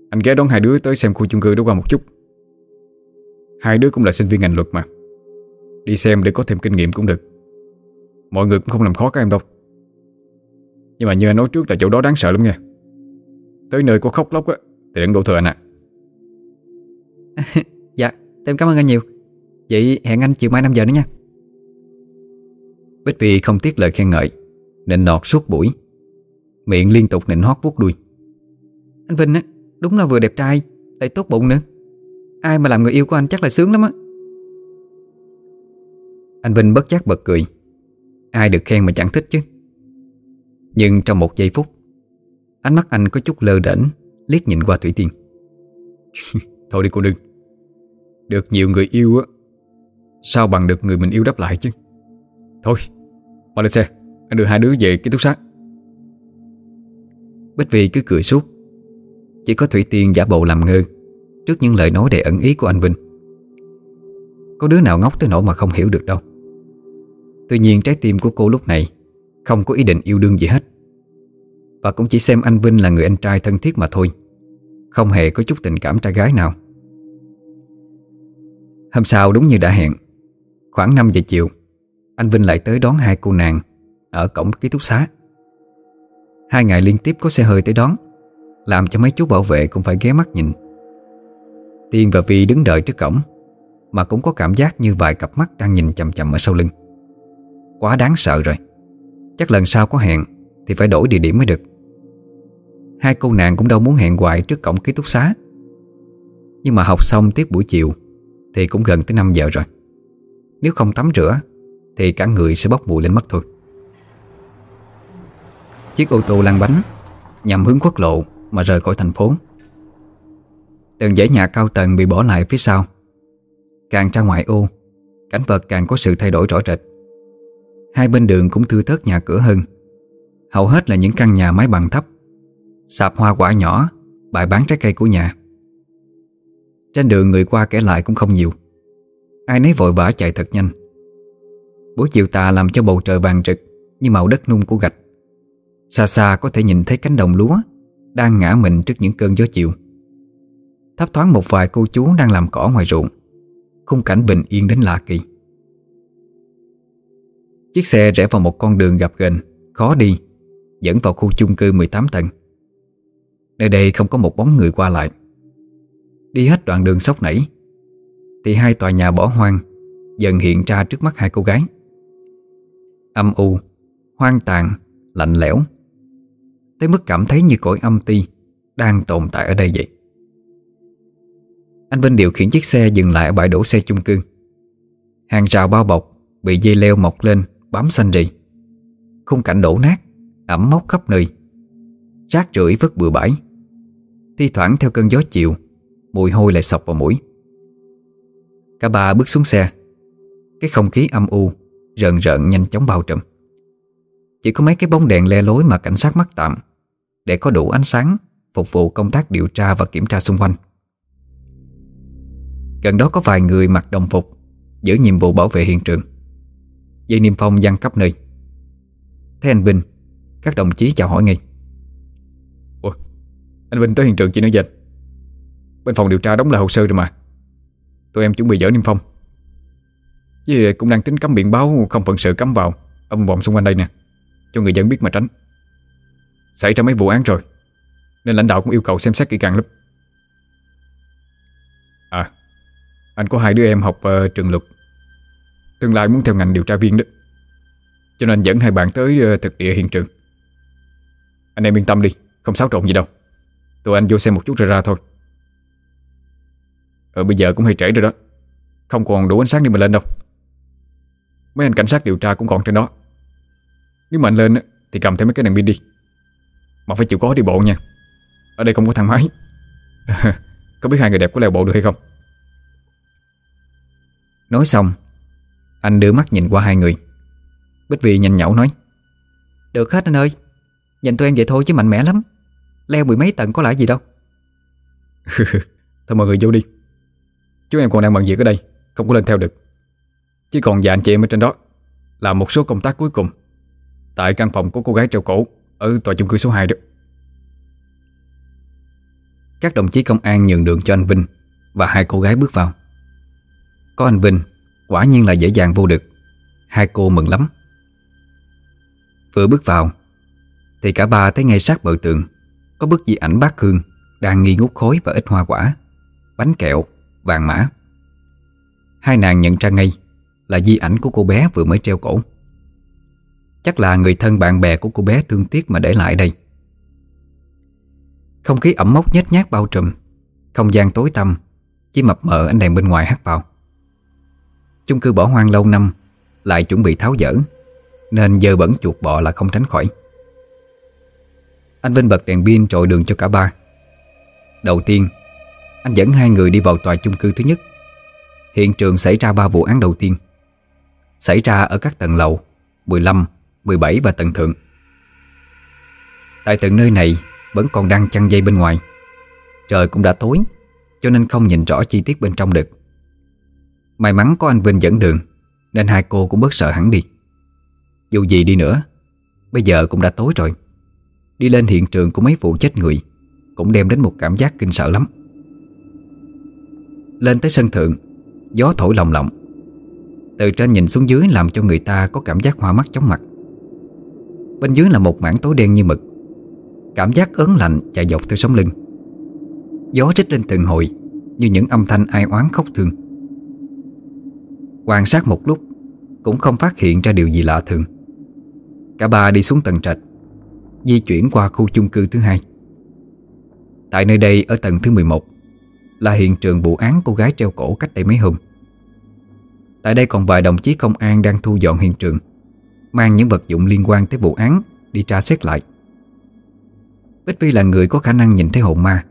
Anh ghé đón hai đứa tới xem khu chung cư đó qua một chút. Hai đứa cũng là sinh viên ngành luật mà. Đi xem để có thêm kinh nghiệm cũng được. Mọi người cũng không làm khó các em đâu. Nhưng mà như anh nói trước là chỗ đó đáng sợ lắm nha. Tới nơi có khóc lóc á Thì đừng đổ thừa anh ạ. <laughs> Dạ em cảm ơn anh nhiều. Vậy hẹn anh chiều mai 5 giờ nữa nha. Bích Vi không tiếc lời khen ngợi Nên nọt suốt buổi Miệng liên tục nịnh hót vuốt đuôi. Anh Vinh á Đúng là vừa đẹp trai Lại tốt bụng nữa. Ai mà làm người yêu của anh chắc là sướng lắm á. Anh Vinh bất giác bật cười. Ai được khen mà chẳng thích chứ. Nhưng trong một giây phút Ánh mắt anh có chút lơ đễnh Liếc nhìn qua Thủy Tiên. <laughs> Thôi đi cô đừng. Được nhiều người yêu á Sao bằng được người mình yêu đáp lại chứ? Thôi Mau lên xe. Anh đưa hai đứa về ký túc xá Bích Vi cứ cười suốt. Chỉ có Thủy Tiên giả bộ làm ngơ Trước những lời nói đầy ẩn ý của anh Vinh. Có đứa nào ngốc tới nỗi mà không hiểu được đâu. Tuy nhiên trái tim của cô lúc này Không có ý định yêu đương gì hết. Và cũng chỉ xem anh Vinh là người anh trai thân thiết mà thôi, Không hề có chút tình cảm trai gái nào. Hôm sau đúng như đã hẹn, Khoảng 5 giờ chiều, Anh Vinh lại tới đón hai cô nàng Ở cổng ký túc xá. Hai ngày liên tiếp có xe hơi tới đón, Làm cho mấy chú bảo vệ cũng phải ghé mắt nhìn. Tiên và Vi đứng đợi trước cổng, Mà cũng có cảm giác như vài cặp mắt đang nhìn chầm chầm ở sau lưng. Quá đáng sợ rồi. Chắc lần sau có hẹn Thì phải đổi địa điểm mới được. Hai cô nàng cũng đâu muốn hẹn hoài trước cổng ký túc xá. Nhưng mà học xong tiếp buổi chiều Thì cũng gần tới 5 giờ rồi. Nếu không tắm rửa Thì cả người sẽ bốc mùi lên mất thôi. Chiếc ô tô lăn bánh Nhằm hướng quốc lộ Mà rời khỏi thành phố. Từng dãy nhà cao tầng bị bỏ lại phía sau. Càng ra ngoại ô, Cảnh vật càng có sự thay đổi rõ rệt. Hai bên đường cũng thưa thớt nhà cửa hơn. Hầu hết là những căn nhà mái bằng thấp, Sạp hoa quả nhỏ Bài bán trái cây của nhà. Trên đường người qua kể lại cũng không nhiều. Ai nấy vội vã chạy thật nhanh. Buổi chiều tà làm cho bầu trời vàng rực Như màu đất nung của gạch. Xa xa có thể nhìn thấy cánh đồng lúa Đang ngã mình trước những cơn gió chiều. Thấp thoáng một vài cô chú đang làm cỏ ngoài ruộng. Khung cảnh bình yên đến lạ kỳ. Chiếc xe rẽ vào một con đường gặp ghềnh, Khó đi, Dẫn vào khu chung cư 18 tầng. Nơi đây không có một bóng người qua lại. Đi hết đoạn đường sốc nảy, Thì hai tòa nhà bỏ hoang Dần hiện ra trước mắt hai cô gái. Âm u, Hoang tàn, Lạnh lẽo. Tới mức cảm thấy như cõi âm ti Đang tồn tại ở đây vậy. Anh Vinh điều khiển chiếc xe dừng lại ở bãi đổ xe chung cư. Hàng rào bao bọc Bị dây leo mọc lên, Bám xanh rì Khung cảnh đổ nát, Ẩm mốc khắp nơi. Rác rưởi vứt bừa bãi. Thi thoảng theo cơn gió chiều, Mùi hôi lại sọc vào mũi. Cả ba bước xuống xe. Cái không khí âm u, Rợn rợn nhanh chóng bao trùm. Chỉ có mấy cái bóng đèn le lối mà cảnh sát mắc tạm. Để có đủ ánh sáng Phục vụ công tác điều tra và kiểm tra xung quanh. Gần đó có vài người mặc đồng phục, Giữ nhiệm vụ bảo vệ hiện trường. Dây niêm phong văng khắp nơi. Thấy anh Vinh, Các đồng chí chào hỏi ngay. Ủa, Anh Vinh tới hiện trường chị nói dịch Bên phòng điều tra đóng là hồ sơ rồi mà. Tụi em chuẩn bị dỡ niêm phong. Với cũng đang tính cấm biển báo Không phận sự cấm vào, Âm vọng xung quanh đây nè, Cho người dân biết mà tránh. Xảy ra mấy vụ án rồi. Nên lãnh đạo cũng yêu cầu xem xét kỹ càng lắm. À Anh có hai đứa em học uh, trường luật. Tương lai muốn theo ngành điều tra viên đó. Cho nên dẫn hai bạn tới uh, thực địa hiện trường. Anh em yên tâm đi Không xáo trộn gì đâu. Tụi anh vô xem một chút rồi ra thôi. Ờ bây giờ cũng hơi trễ rồi đó. Không còn đủ ánh sáng để mà lên đâu. Mấy anh cảnh sát điều tra cũng còn trên đó. Nếu mà anh lên Thì cầm thêm mấy cái đèn pin đi. Mà phải chịu có đi bộ nha. Ở đây không có thang máy. <laughs> Có biết hai người đẹp có leo bộ được hay không? Nói xong Anh đưa mắt nhìn qua hai người. Bích Vi nhanh nhẩu nói Được hết anh ơi. Nhìn tụi em vậy thôi chứ mạnh mẽ lắm. Leo mười mấy tầng có lại gì đâu. <laughs> Thôi mọi người vô đi. Chú em còn đang bận việc ở đây Không có lên theo được. Chỉ còn dạ anh chị em ở trên đó Làm một số công tác cuối cùng Tại căn phòng của cô gái treo cổ ở tòa chung cư số 2 đó. Các đồng chí công an nhường đường cho anh Vinh Và hai cô gái bước vào. Có anh Vinh Quả nhiên là dễ dàng vô được Hai cô mừng lắm. Vừa bước vào Thì cả ba thấy ngay sát bờ tường Có bức di ảnh bác Hương Đang nghi ngút khối và ít hoa quả Bánh kẹo, vàng mã. Hai nàng nhận ra ngay Là di ảnh của cô bé vừa mới treo cổ. Chắc là người thân bạn bè của cô bé thương tiếc mà để lại đây. Không khí ẩm mốc nhét nhát bao trùm Không gian tối tăm Chỉ mập mờ ánh đèn bên ngoài hắt vào. Chung cư bỏ hoang lâu năm Lại chuẩn bị tháo dỡ Nên giờ bẩn chuột bọ là không tránh khỏi. Anh Vinh bật đèn pin trội đường cho cả ba. Đầu tiên Anh dẫn hai người đi vào tòa chung cư thứ nhất. Hiện trường xảy ra ba vụ án đầu tiên. Xảy ra ở các tầng lầu 15, 17 và tầng thượng. Tại tận nơi này Vẫn còn đang chăn dây bên ngoài. Trời cũng đã tối, Cho nên không nhìn rõ chi tiết bên trong được. May mắn có anh Vinh dẫn đường, Nên hai cô cũng bớt sợ hẳn đi. Dù gì đi nữa, Bây giờ cũng đã tối rồi. Đi lên hiện trường của mấy vụ chết người Cũng đem đến một cảm giác kinh sợ lắm. Lên tới sân thượng, Gió thổi lồng lộng Từ trên nhìn xuống dưới làm cho người ta có cảm giác hoa mắt chóng mặt. Bên dưới là một mảng tối đen như mực. Cảm giác ớn lạnh chạy dọc theo sống lưng. Gió rít lên từng hồi, Như những âm thanh ai oán khóc thương. Quan sát một lúc, Cũng không phát hiện ra điều gì lạ thường. Cả ba đi xuống tầng trệt, Di chuyển qua khu chung cư thứ hai. Tại nơi đây ở tầng thứ 11 Là hiện trường vụ án cô gái treo cổ cách đây mấy hôm. Tại đây còn vài đồng chí công an đang thu dọn hiện trường. Mang những vật dụng liên quan tới vụ án Đi tra xét lại. Bích Vi là người có khả năng nhìn thấy hồn ma,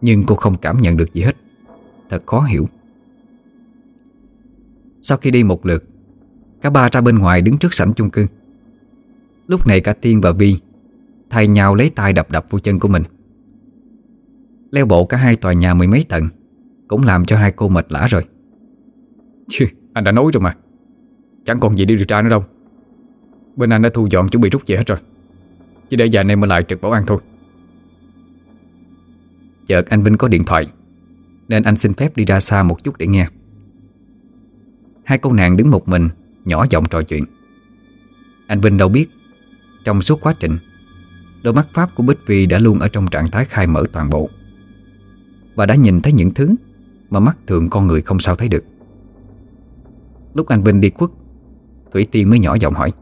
Nhưng cô không cảm nhận được gì hết. Thật khó hiểu. Sau khi đi một lượt, Cả ba ra bên ngoài đứng trước sảnh chung cư. Lúc này cả Tiên và Vi Thay nhau lấy tay đập đập vô chân của mình. Leo bộ cả hai tòa nhà mười mấy tầng, Cũng làm cho hai cô mệt lã rồi. <laughs> Chứ anh đã nói rồi mà. Chẳng còn gì đi điều tra nữa đâu. Bên anh đã thu dọn chuẩn bị rút về hết rồi. Chỉ để vài anh em ở lại trực bảo an thôi. Chợt anh Vinh có điện thoại, Nên anh xin phép đi ra xa một chút để nghe. Hai cô nàng đứng một mình, Nhỏ giọng trò chuyện. Anh Vinh đâu biết, Trong suốt quá trình, Đôi mắt Pháp của Bích Vi đã luôn ở trong trạng thái khai mở toàn bộ. Và đã nhìn thấy những thứ Mà mắt thường con người không sao thấy được. Lúc anh Vinh đi khuất, Thủy Tiên mới nhỏ giọng hỏi.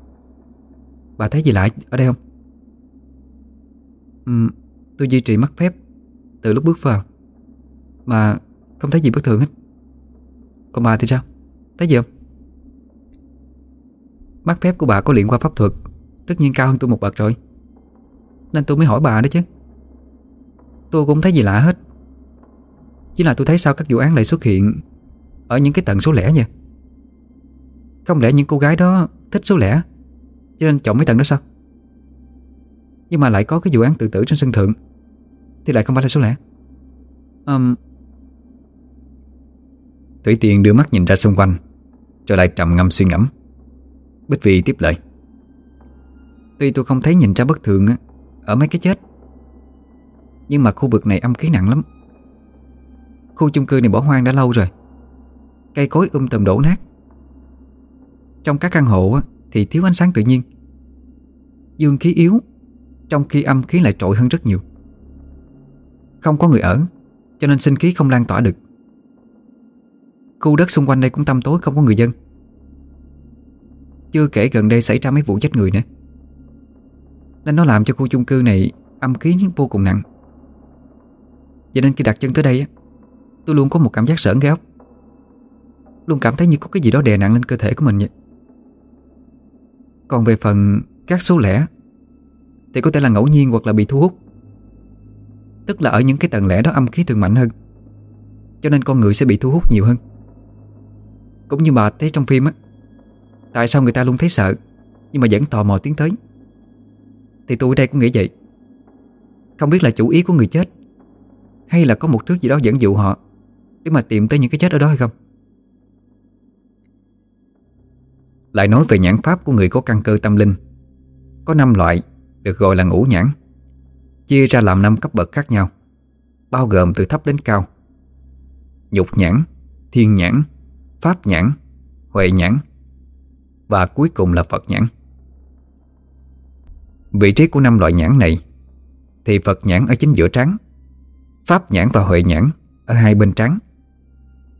Bà thấy gì lạ ở đây không? Ừ, tôi duy trì mắt phép Từ lúc bước vào. Mà không thấy gì bất thường hết. Còn bà thì sao? Thấy gì không? Mắt phép của bà có luyện qua pháp thuật Tất nhiên cao hơn tôi một bậc rồi. Nên tôi mới hỏi bà đó chứ. Tôi cũng không thấy gì lạ hết. Chỉ là tôi thấy sao các vụ án lại xuất hiện Ở những cái tầng số lẻ nha. Không lẽ những cô gái đó thích số lẻ? Cho nên chọn mấy tầng đó sao? Nhưng mà lại có cái vụ án tự tử trên sân thượng Thì lại không phải là số lẻ. Um... Thủy Tiên đưa mắt nhìn ra xung quanh Rồi lại trầm ngâm suy ngẫm. Bích Vy tiếp lời. Tuy tôi không thấy nhìn ra bất thường á Ở mấy cái chết Nhưng mà khu vực này âm khí nặng lắm. Khu chung cư này bỏ hoang đã lâu rồi Cây cối um tùm đổ nát. Trong các căn hộ á, thì thiếu ánh sáng tự nhiên. Dương khí yếu, Trong khi âm khí lại trội hơn rất nhiều. Không có người ở, Cho nên sinh khí không lan tỏa được. Khu đất xung quanh đây cũng tăm tối, không có người dân. Chưa kể gần đây xảy ra mấy vụ chết người nữa. Nên nó làm cho khu chung cư này Âm khí vô cùng nặng. Vậy nên khi đặt chân tới đây Tôi luôn có một cảm giác sởn gai ốc. Luôn cảm thấy như có cái gì đó đè nặng lên cơ thể của mình vậy. Còn về phần các số lẻ, Thì có thể là ngẫu nhiên hoặc là bị thu hút. Tức là ở những cái tầng lẻ đó âm khí thường mạnh hơn, Cho nên con người sẽ bị thu hút nhiều hơn. Cũng như bà thấy trong phim á, Tại sao người ta luôn thấy sợ, Nhưng mà vẫn tò mò tiến tới. Thì tôi đây cũng nghĩ vậy. Không biết là chủ ý của người chết, Hay là có một thứ gì đó dẫn dụ họ Để mà tìm tới những cái chết ở đó hay không? Lại nói về nhãn pháp của người có căn cơ tâm linh. Có 5 loại Được gọi là ngũ nhãn, Chia ra làm 5 cấp bậc khác nhau, Bao gồm từ thấp đến cao. Nhục nhãn, Thiên nhãn, Pháp nhãn, Huệ nhãn Và cuối cùng là Phật nhãn. Vị trí của năm loại nhãn này Thì Phật nhãn ở chính giữa trán, Pháp nhãn và Huệ nhãn Ở hai bên trán,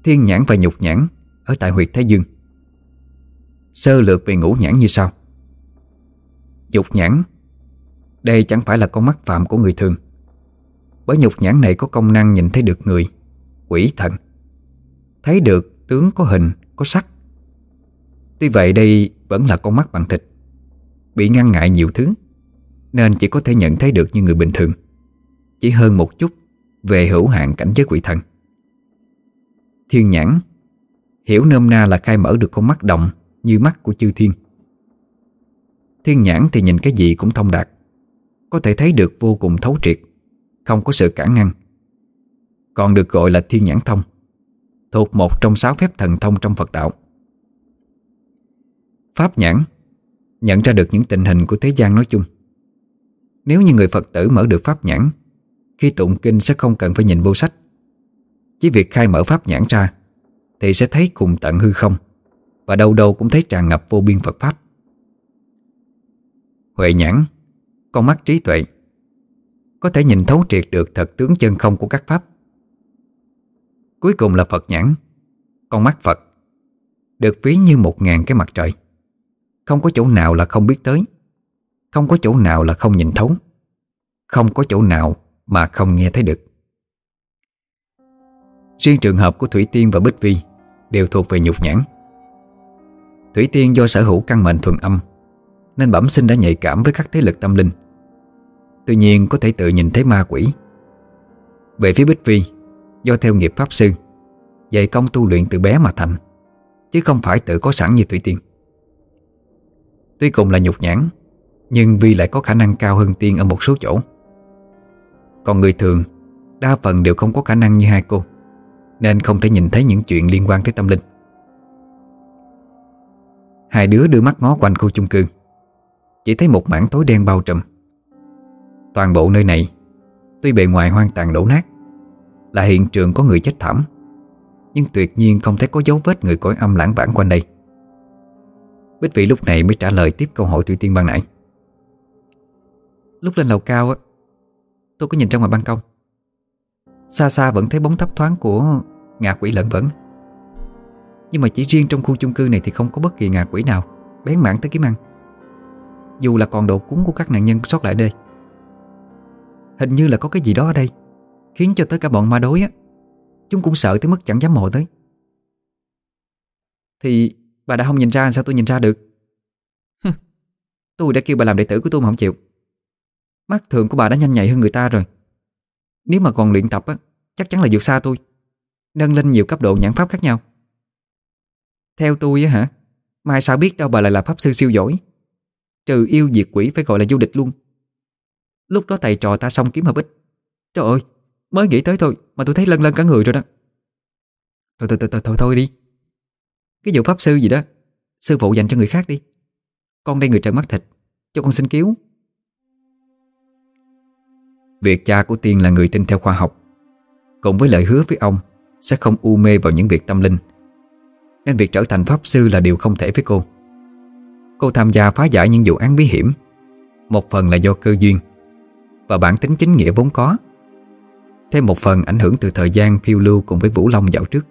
Thiên nhãn và nhục nhãn Ở tại huyệt Thái Dương. Sơ lược về ngũ nhãn như sau. Nhục nhãn. Đây chẳng phải là con mắt phạm của người thường. Bởi nhục nhãn này có công năng nhìn thấy được người Quỷ thần. Thấy được tướng có hình, có sắc. Tuy vậy đây vẫn là con mắt bằng thịt Bị ngăn ngại nhiều thứ Nên chỉ có thể nhận thấy được như người bình thường. Chỉ hơn một chút Về hữu hạn cảnh giới quỷ thần. Thiên nhãn. Hiểu nôm na là khai mở được con mắt động như mắt của chư thiên. Thiên nhãn thì nhìn cái gì cũng thông đạt, Có thể thấy được vô cùng thấu triệt, Không có sự cản ngăn. Còn được gọi là thiên nhãn thông, Thuộc một trong sáu phép thần thông trong Phật đạo. Pháp nhãn, Nhận ra được những tình hình của thế gian nói chung. Nếu như người Phật tử mở được pháp nhãn, Khi tụng kinh sẽ không cần phải nhìn vô sách. Chỉ việc khai mở pháp nhãn ra, Thì sẽ thấy cùng tận hư không. Và đâu đâu cũng thấy tràn ngập vô biên Phật Pháp. Huệ nhãn, Con mắt trí tuệ, Có thể nhìn thấu triệt được thật tướng chân không của các Pháp. Cuối cùng là Phật nhãn, Con mắt Phật, Được ví như một ngàn cái mặt trời. Không có chỗ nào là không biết tới, Không có chỗ nào là không nhìn thấu, Không có chỗ nào mà không nghe thấy được. Riêng trường hợp của Thủy Tiên và Bích Vi Đều thuộc về nhục nhãn. Thủy Tiên do sở hữu căn mệnh thuần âm, Nên bẩm sinh đã nhạy cảm với các thế lực tâm linh. Tuy nhiên có thể tự nhìn thấy ma quỷ. Về phía Bích Vi Do theo nghiệp Pháp Sư, Dạy công tu luyện từ bé mà thành, Chứ không phải tự có sẵn như Thủy Tiên. Tuy cùng là nhục nhãn, Nhưng Vi lại có khả năng cao hơn Tiên ở một số chỗ. Còn người thường, Đa phần đều không có khả năng như hai cô, Nên không thể nhìn thấy những chuyện liên quan tới tâm linh. Hai đứa đưa mắt ngó quanh khu chung cư. Chỉ thấy một mảng tối đen bao trùm. Toàn bộ nơi này, Tuy bề ngoài hoang tàn đổ nát, Là hiện trường có người chết thảm, Nhưng tuyệt nhiên không thấy có dấu vết người cõi âm lãng vãng quanh đây. Bích Vị lúc này mới trả lời tiếp câu hỏi Thủy Tiên ban nãy. Lúc lên lầu cao á, Tôi có nhìn ra ngoài ban công. Xa xa vẫn thấy bóng thấp thoáng của ngạ quỷ lẫn vẫn. Nhưng mà chỉ riêng trong khu chung cư này Thì không có bất kỳ ngạ quỷ nào. Bén mảng tới kiếm ăn. Dù là còn độ cúng của các nạn nhân sót lại đây. Hình như là có cái gì đó ở đây. Khiến cho tới cả bọn ma đối á, Chúng cũng sợ tới mức chẳng dám mò tới. Thì bà đã không nhìn ra, sao tôi nhìn ra được? Tôi đã kêu bà làm đệ tử của tôi mà không chịu. Mắt thường của bà đã nhanh nhạy hơn người ta rồi. Nếu mà còn luyện tập á, Chắc chắn là vượt xa tôi. Nâng lên nhiều cấp độ nhãn pháp khác nhau. Theo tôi á hả Mai sao biết đâu bà lại là pháp sư siêu giỏi. Trừ yêu diệt quỷ phải gọi là du địch luôn. Lúc đó thầy trò ta xong kiếm hợp ích. Trời ơi Mới nghĩ tới thôi Mà tôi thấy lân lân cả người rồi đó. Thôi thôi thôi thôi, thôi, thôi đi. Cái vụ pháp sư gì đó Sư phụ dành cho người khác đi. Con đây người trần mắt thịt Cho con xin cứu. Việc cha của Tiên là người tin theo khoa học. Cùng với lời hứa với ông Sẽ không u mê vào những việc tâm linh. Nên việc trở thành pháp sư là điều không thể với cô. Cô tham gia phá giải những vụ án bí hiểm. Một phần là do cơ duyên. Và bản tính chính nghĩa vốn có. Thêm một phần ảnh hưởng từ thời gian phiêu lưu cùng với Vũ Long dạo trước.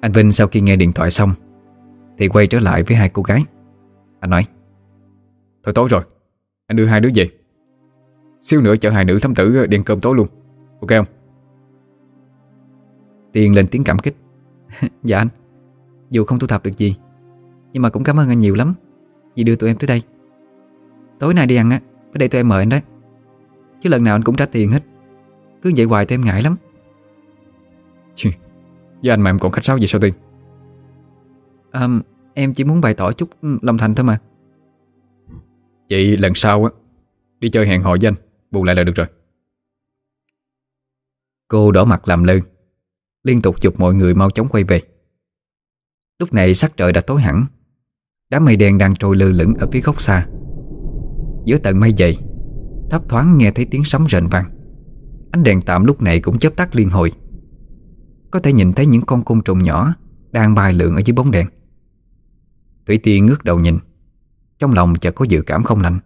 Anh Vinh sau khi nghe điện thoại xong Thì quay trở lại với hai cô gái. Anh nói Thôi tối rồi Anh đưa hai đứa về. Xíu nữa chở hai nữ thám tử đi cơm tối luôn. Ok không? Tiên lên tiếng cảm kích <laughs> Dạ anh. Dù không thu thập được gì Nhưng mà cũng cảm ơn anh nhiều lắm Vì đưa tụi em tới đây. Tối nay đi ăn á Phải để tụi em mời anh đó Chứ lần nào anh cũng trả tiền hết Cứ vậy hoài tụi em ngại lắm. <laughs> Với anh mà em còn khách sáo gì sao Tiên? À, Em chỉ muốn bày tỏ chút lòng thành thôi mà. Vậy lần sau á Đi chơi hẹn hò với anh Bù lại là được rồi. Cô đỏ mặt làm lơ Liên tục chụp mọi người mau chóng quay về. Lúc này sắc trời đã tối hẳn. Đám mây đen đang trôi lơ lửng ở phía góc xa. Giữa tận mây dày, Thấp thoáng nghe thấy tiếng sấm rền vang. Ánh đèn tạm lúc này cũng chớp tắt liên hồi. Có thể nhìn thấy những con côn trùng nhỏ Đang bay lượn ở dưới bóng đèn. Thủy Tiên ngước đầu nhìn. Trong lòng chợt có dự cảm không lành.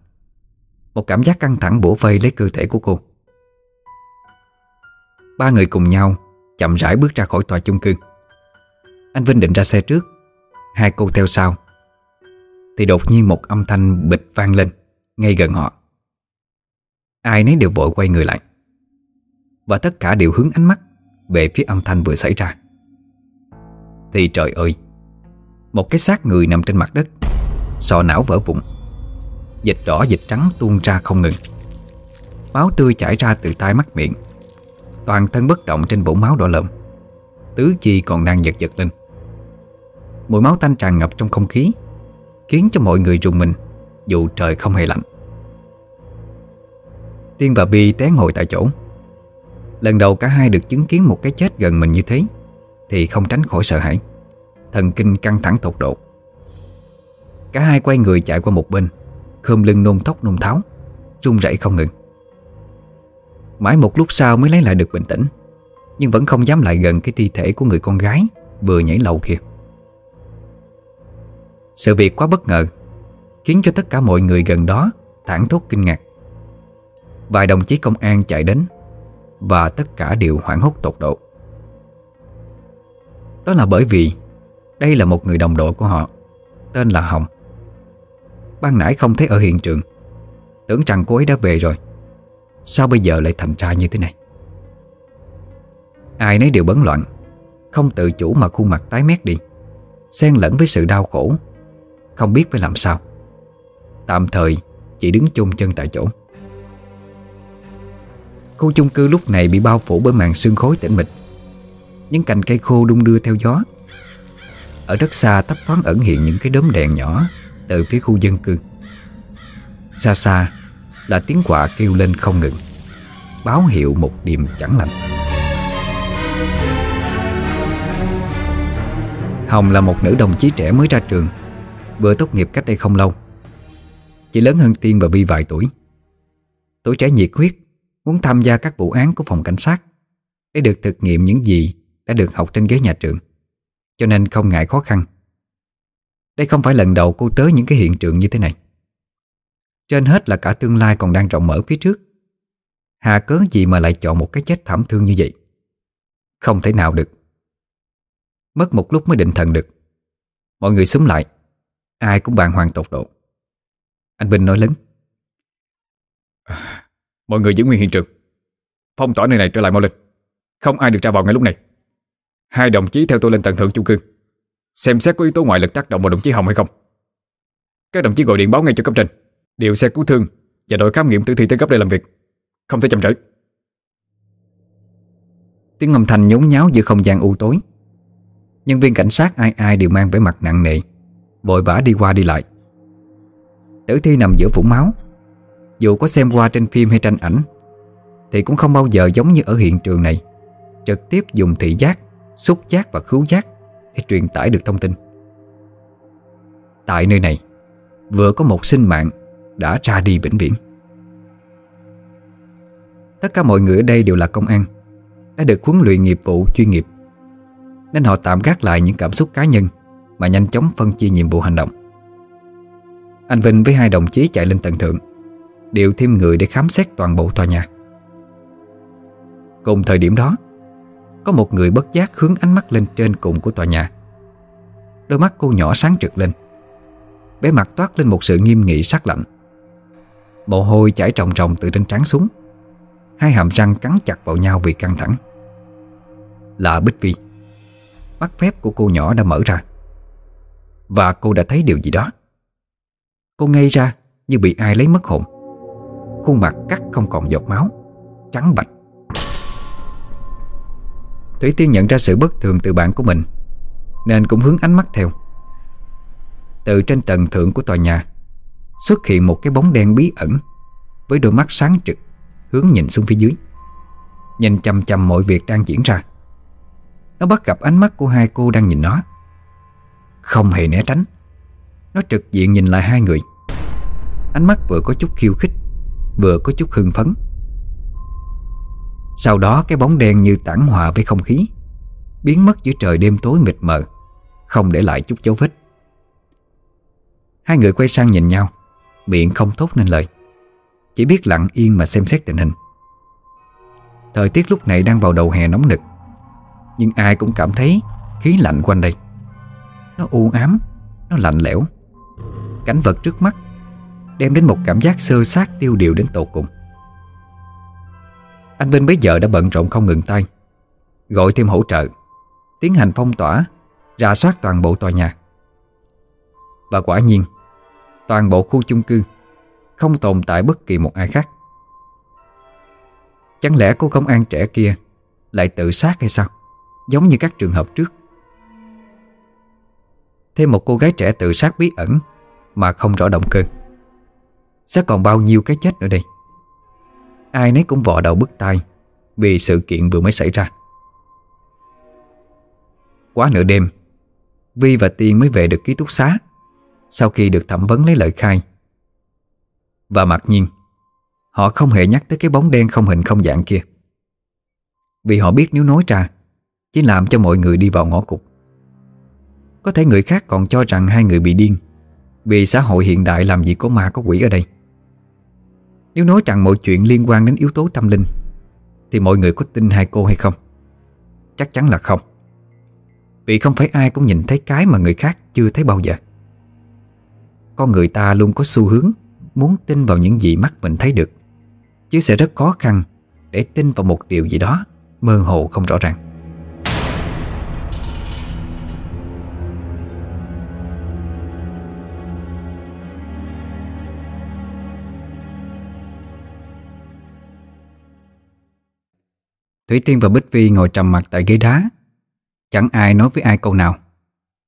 Một cảm giác căng thẳng bổ vây lấy cơ thể của cô. Ba người cùng nhau Chậm rãi bước ra khỏi tòa chung cư. Anh Vinh định ra xe trước. Hai cô theo sau. Thì đột nhiên một âm thanh bịch vang lên, Ngay gần họ. Ai nấy đều vội quay người lại. Và tất cả đều hướng ánh mắt Về phía âm thanh vừa xảy ra. Thì trời ơi, Một cái xác người nằm trên mặt đất, Sọ não vỡ vụn, Dịch đỏ dịch trắng tuôn ra không ngừng. Máu tươi chảy ra từ tai mắt miệng. Toàn thân bất động trên vũng máu đỏ lợm. Tứ chi còn đang giật giật lên. Mùi máu tanh tràn ngập trong không khí, Khiến cho mọi người rùng mình, Dù trời không hề lạnh. Tiên và Bi té ngồi tại chỗ. Lần đầu cả hai được chứng kiến một cái chết gần mình như thế, Thì không tránh khỏi sợ hãi. Thần kinh căng thẳng tột độ. Cả hai quay người chạy qua một bên Khơm lưng nôn thốc nôn tháo, run rẩy không ngừng. Mãi một lúc sau mới lấy lại được bình tĩnh, Nhưng vẫn không dám lại gần cái thi thể của người con gái Vừa nhảy lầu kia Sự việc quá bất ngờ, Khiến cho tất cả mọi người gần đó thảng thốt kinh ngạc. Vài đồng chí công an chạy đến Và tất cả đều hoảng hốt tột độ. Đó là bởi vì Đây là một người đồng đội của họ, Tên là Hồng. Ban nãy không thấy ở hiện trường, Tưởng rằng cô ấy đã về rồi. Sao bây giờ lại thành ra như thế này? Ai nấy đều bấn loạn. Không tự chủ mà khuôn mặt tái mét đi. Xen lẫn với sự đau khổ. Không biết phải làm sao. Tạm thời, chỉ đứng chôn chân tại chỗ. Khu chung cư lúc này bị bao phủ bởi màn sương khói tĩnh mịch. Những cành cây khô đung đưa theo gió. Ở đất xa thấp thoáng ẩn hiện những cái đốm đèn nhỏ Từ phía khu dân cư. Xa xa là tiếng quạ kêu lên không ngừng. Báo hiệu một điểm chẳng lành. Hồng là một nữ đồng chí trẻ mới ra trường, Vừa tốt nghiệp cách đây không lâu. Chỉ lớn hơn Tiên và Vi vài tuổi. Tuổi trẻ nhiệt huyết, Muốn tham gia các vụ án của phòng cảnh sát Để được thực nghiệm những gì Đã được học trên ghế nhà trường. Cho nên không ngại khó khăn. Đây không phải lần đầu cô tới những cái hiện trường như thế này trên hết là cả tương lai còn đang rộng mở phía trước. Hà cớ gì mà lại chọn một cái chết thảm thương như vậy? Không thể nào được. Mất một lúc mới định thần được. Mọi người xúm lại. Ai cũng bàng hoàng tột độ. Anh Bình nói lớn. À, Mọi người giữ nguyên hiện trường. Phong tỏa nơi này trở lại mau lên. Không ai được ra vào ngay lúc này. Hai đồng chí theo tôi lên tầng thượng chung cư. Xem xét có yếu tố ngoại lực tác động vào đồng chí Hồng hay không. Các đồng chí gọi điện báo ngay cho cấp trên. Điều xe cứu thương Và đội khám nghiệm tử thi tới gấp đây làm việc. Không thể chậm trễ. Tiếng âm thanh nhốn nháo giữa không gian u tối. Nhân viên cảnh sát ai ai đều mang vẻ mặt nặng nề, Vội vã đi qua đi lại. Tử thi nằm giữa vũng máu. Dù có xem qua trên phim hay tranh ảnh, Thì cũng không bao giờ giống như ở hiện trường này, Trực tiếp dùng thị giác, Xúc giác và khứu giác Để truyền tải được thông tin. Tại nơi này, Vừa có một sinh mạng đã ra đi vĩnh viễn. Tất cả mọi người ở đây đều là công an, Đã được huấn luyện nghiệp vụ chuyên nghiệp, Nên họ tạm gác lại những cảm xúc cá nhân Mà nhanh chóng phân chia nhiệm vụ hành động. Anh Vinh với hai đồng chí chạy lên tầng thượng, Điều thêm người để khám xét toàn bộ tòa nhà. Cùng thời điểm đó, Có một người bất giác hướng ánh mắt lên trên cùng của tòa nhà. Đôi mắt cô nhỏ sáng trực lên Bé mặt toát lên một sự nghiêm nghị sắc lạnh. Mồ hôi chảy ròng ròng từ trên trán xuống. Hai hàm răng cắn chặt vào nhau vì căng thẳng. Là Bích Vi Mắt phép của cô nhỏ đã mở ra. Và cô đã thấy điều gì đó. Cô ngây ra như bị ai lấy mất hồn. Khuôn mặt cắt không còn giọt máu, Trắng bạch. Thủy Tiên nhận ra sự bất thường từ bạn của mình, Nên cũng hướng ánh mắt theo. Từ trên tầng thượng của tòa nhà Xuất hiện một cái bóng đen bí ẩn, Với đôi mắt sáng trực, Hướng nhìn xuống phía dưới. Nhìn chăm chăm mọi việc đang diễn ra. Nó bắt gặp ánh mắt của hai cô đang nhìn nó. Không hề né tránh. Nó trực diện nhìn lại hai người. Ánh mắt vừa có chút khiêu khích, Vừa có chút hưng phấn. Sau đó cái bóng đen như tản hòa với không khí, Biến mất giữa trời đêm tối mịt mờ, Không để lại chút dấu vết. Hai người quay sang nhìn nhau. Miệng không thốt nên lời. Chỉ biết lặng yên mà xem xét tình hình. Thời tiết lúc này đang vào đầu hè nóng nực, Nhưng ai cũng cảm thấy khí lạnh quanh đây. Nó u ám, Nó lạnh lẽo. Cảnh vật trước mắt Đem đến một cảm giác sơ sát tiêu điều đến tột cùng. Anh Vinh bấy giờ đã bận rộn không ngừng tay, Gọi thêm hỗ trợ, Tiến hành phong tỏa, Rà soát toàn bộ tòa nhà. Và quả nhiên Toàn bộ khu chung cư, Không tồn tại bất kỳ một ai khác. Chẳng lẽ cô công an trẻ kia Lại tự sát hay sao? Giống như các trường hợp trước. Thêm một cô gái trẻ tự sát bí ẩn Mà không rõ động cơ. Sẽ còn bao nhiêu cái chết nữa đây? Ai nấy cũng vò đầu bứt tai Vì sự kiện vừa mới xảy ra. Quá nửa đêm, Vi và Tiên mới về được ký túc xá. Sau khi được thẩm vấn lấy lời khai. Và mặc nhiên, Họ không hề nhắc tới cái bóng đen không hình không dạng kia. Vì họ biết nếu nói ra, Chỉ làm cho mọi người đi vào ngõ cụt. Có thể người khác còn cho rằng hai người bị điên, Vì xã hội hiện đại làm gì có ma có quỷ ở đây. Nếu nói rằng mọi chuyện liên quan đến yếu tố tâm linh, Thì mọi người có tin hai cô hay không? Chắc chắn là không. Vì không phải ai cũng nhìn thấy cái mà người khác chưa thấy bao giờ. Con người ta luôn có xu hướng Muốn tin vào những gì mắt mình thấy được. Chứ sẽ rất khó khăn Để tin vào một điều gì đó Mơ hồ không rõ ràng. Thủy Tiên và Bích Vi ngồi trầm mặt tại ghế đá. Chẳng ai nói với ai câu nào.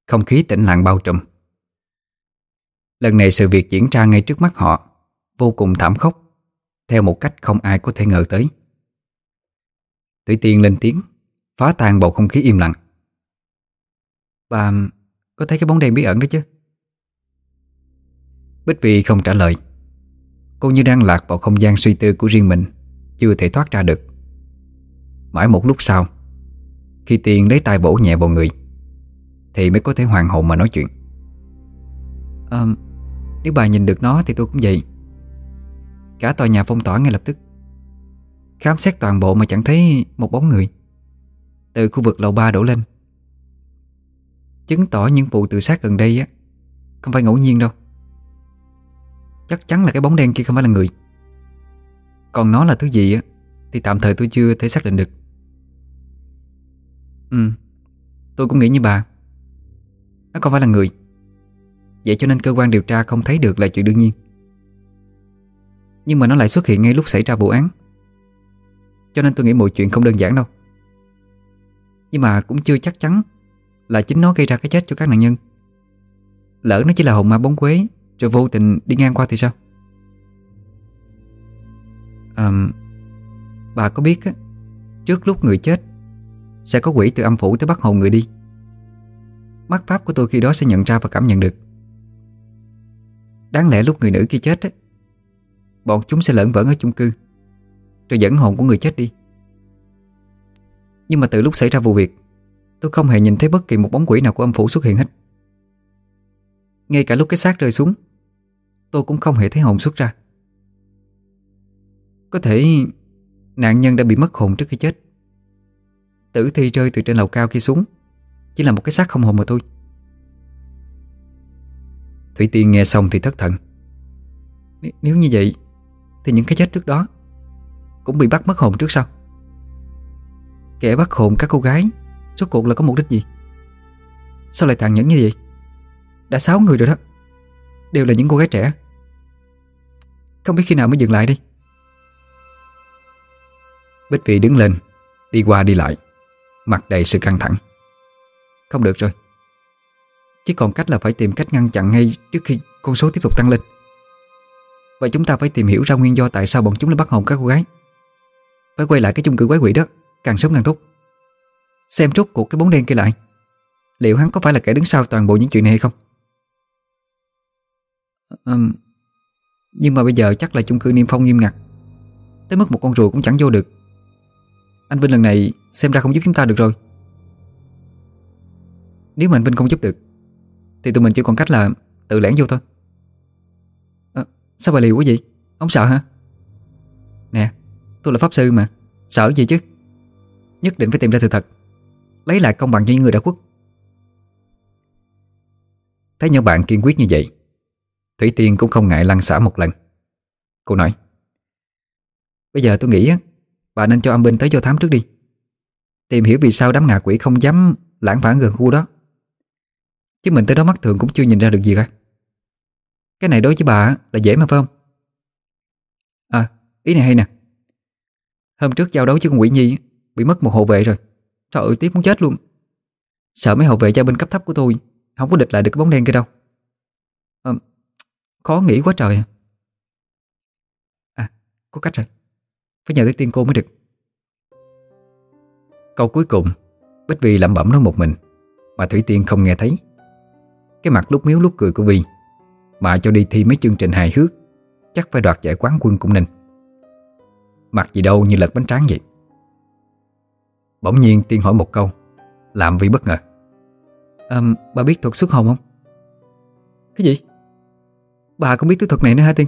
Không khí tĩnh lặng bao trùm. Lần này sự việc diễn ra ngay trước mắt họ. Vô cùng thảm khốc. Theo một cách không ai có thể ngờ tới. Thủy Tiên lên tiếng Phá tan bầu không khí im lặng. Bà có thấy cái bóng đèn bí ẩn đó chứ? Bích Vi không trả lời. Cô như đang lạc vào không gian suy tư của riêng mình Chưa thể thoát ra được. Mãi một lúc sau Khi Tiên lấy tay bổ nhẹ vào người Thì mới có thể hoàn hồn mà nói chuyện. À, nếu bà nhìn được nó thì tôi cũng vậy. Cả tòa nhà phong tỏa ngay lập tức. Khám xét toàn bộ mà chẳng thấy một bóng người. Từ khu vực lầu 3 đổ lên. Chứng tỏ những vụ tự sát gần đây á, Không phải ngẫu nhiên đâu. Chắc chắn là cái bóng đen kia không phải là người. Còn nó là thứ gì á, Thì tạm thời tôi chưa thể xác định được. Ừ Tôi cũng nghĩ như bà. Nó không phải là người. Vậy cho nên cơ quan điều tra không thấy được là chuyện đương nhiên. Nhưng mà nó lại xuất hiện ngay lúc xảy ra vụ án. Cho nên tôi nghĩ mọi chuyện không đơn giản đâu. Nhưng mà cũng chưa chắc chắn Là chính nó gây ra cái chết cho các nạn nhân. Lỡ nó chỉ là hồn ma bóng quế Rồi vô tình đi ngang qua thì sao? À, Bà có biết á Trước lúc người chết Sẽ có quỷ từ âm phủ tới bắt hồn người đi. Mắt pháp của tôi khi đó sẽ nhận ra và cảm nhận được. Đáng lẽ lúc người nữ kia chết ấy, Bọn chúng sẽ lẫn vẫn ở chung cư Rồi dẫn hồn của người chết đi. Nhưng mà từ lúc xảy ra vụ việc Tôi không hề nhìn thấy bất kỳ một bóng quỷ nào của âm phủ xuất hiện hết. Ngay cả lúc cái xác rơi xuống Tôi cũng không hề thấy hồn xuất ra. Có thể Nạn nhân đã bị mất hồn trước khi chết. Tử thi rơi từ trên lầu cao kia xuống Chỉ là một cái xác không hồn mà thôi. Thủy Tiên nghe xong thì thất thần. Nếu như vậy, Thì những cái chết trước đó Cũng bị bắt mất hồn trước sau Kẻ bắt hồn các cô gái, Rốt cuộc là có mục đích gì? Sao lại tàn nhẫn như vậy? Đã 6 người rồi đó, Đều là những cô gái trẻ. Không biết khi nào mới dừng lại đi. Bích Vị đứng lên, Đi qua đi lại, Mặt đầy sự căng thẳng. Không được rồi chỉ còn cách là phải tìm cách ngăn chặn ngay Trước khi con số tiếp tục tăng lên. Và chúng ta phải tìm hiểu ra nguyên do Tại sao bọn chúng lại bắt hồn các cô gái. Phải quay lại cái chung cư quái quỷ đó Càng sớm càng tốt. Xem rốt cuộc cái bóng đen kia lại Liệu hắn có phải là kẻ đứng sau toàn bộ những chuyện này hay không? Um, Nhưng mà bây giờ chắc là chung cư niêm phong nghiêm ngặt. Tới mức một con rùa cũng chẳng vô được. Anh Vinh lần này xem ra không giúp chúng ta được rồi. Nếu mà anh Vinh không giúp được thì tụi mình chỉ còn cách là tự lẻn vô thôi. À, Sao bà liều quá vậy? Ông sợ hả? Nè tôi là pháp sư mà. Sợ gì chứ? Nhất định phải tìm ra sự thật. Lấy lại công bằng cho những người đã khuất. Thấy nhau bạn kiên quyết như vậy Thủy Tiên cũng không ngại lăn xả một lần. Cô nói Bây giờ tôi nghĩ Bà nên cho âm binh tới do thám trước đi. Tìm hiểu vì sao đám ngạ quỷ không dám lãng phản gần khu đó. Chứ mình tới đó mắt thường cũng chưa nhìn ra được gì cả. Cái này đối với bà là dễ mà phải không? À ý này hay nè. Hôm trước giao đấu với con quỷ nhi Bị mất một hộ vệ rồi. Trời ơi tiếc muốn chết luôn. Sợ mấy hộ vệ gia binh cấp thấp của tôi Không có địch lại được cái bóng đen kia đâu. À, Khó nghĩ quá trời à. à có cách rồi. Phải nhờ tới tiên cô mới được. Câu cuối cùng Bích Vi lẩm bẩm nói một mình Mà Thủy Tiên không nghe thấy. Cái mặt lúc miếu lúc cười của Vi Mà cho đi thi mấy chương trình hài hước Chắc phải đoạt giải quán quân cũng nên Mặt gì đâu như lật bánh tráng vậy Bỗng nhiên Tiên hỏi một câu Làm Vi bất ngờ à, Bà biết thuật xuất hồn không? Cái gì? Bà cũng biết thứ thuật này nữa hả Tiên?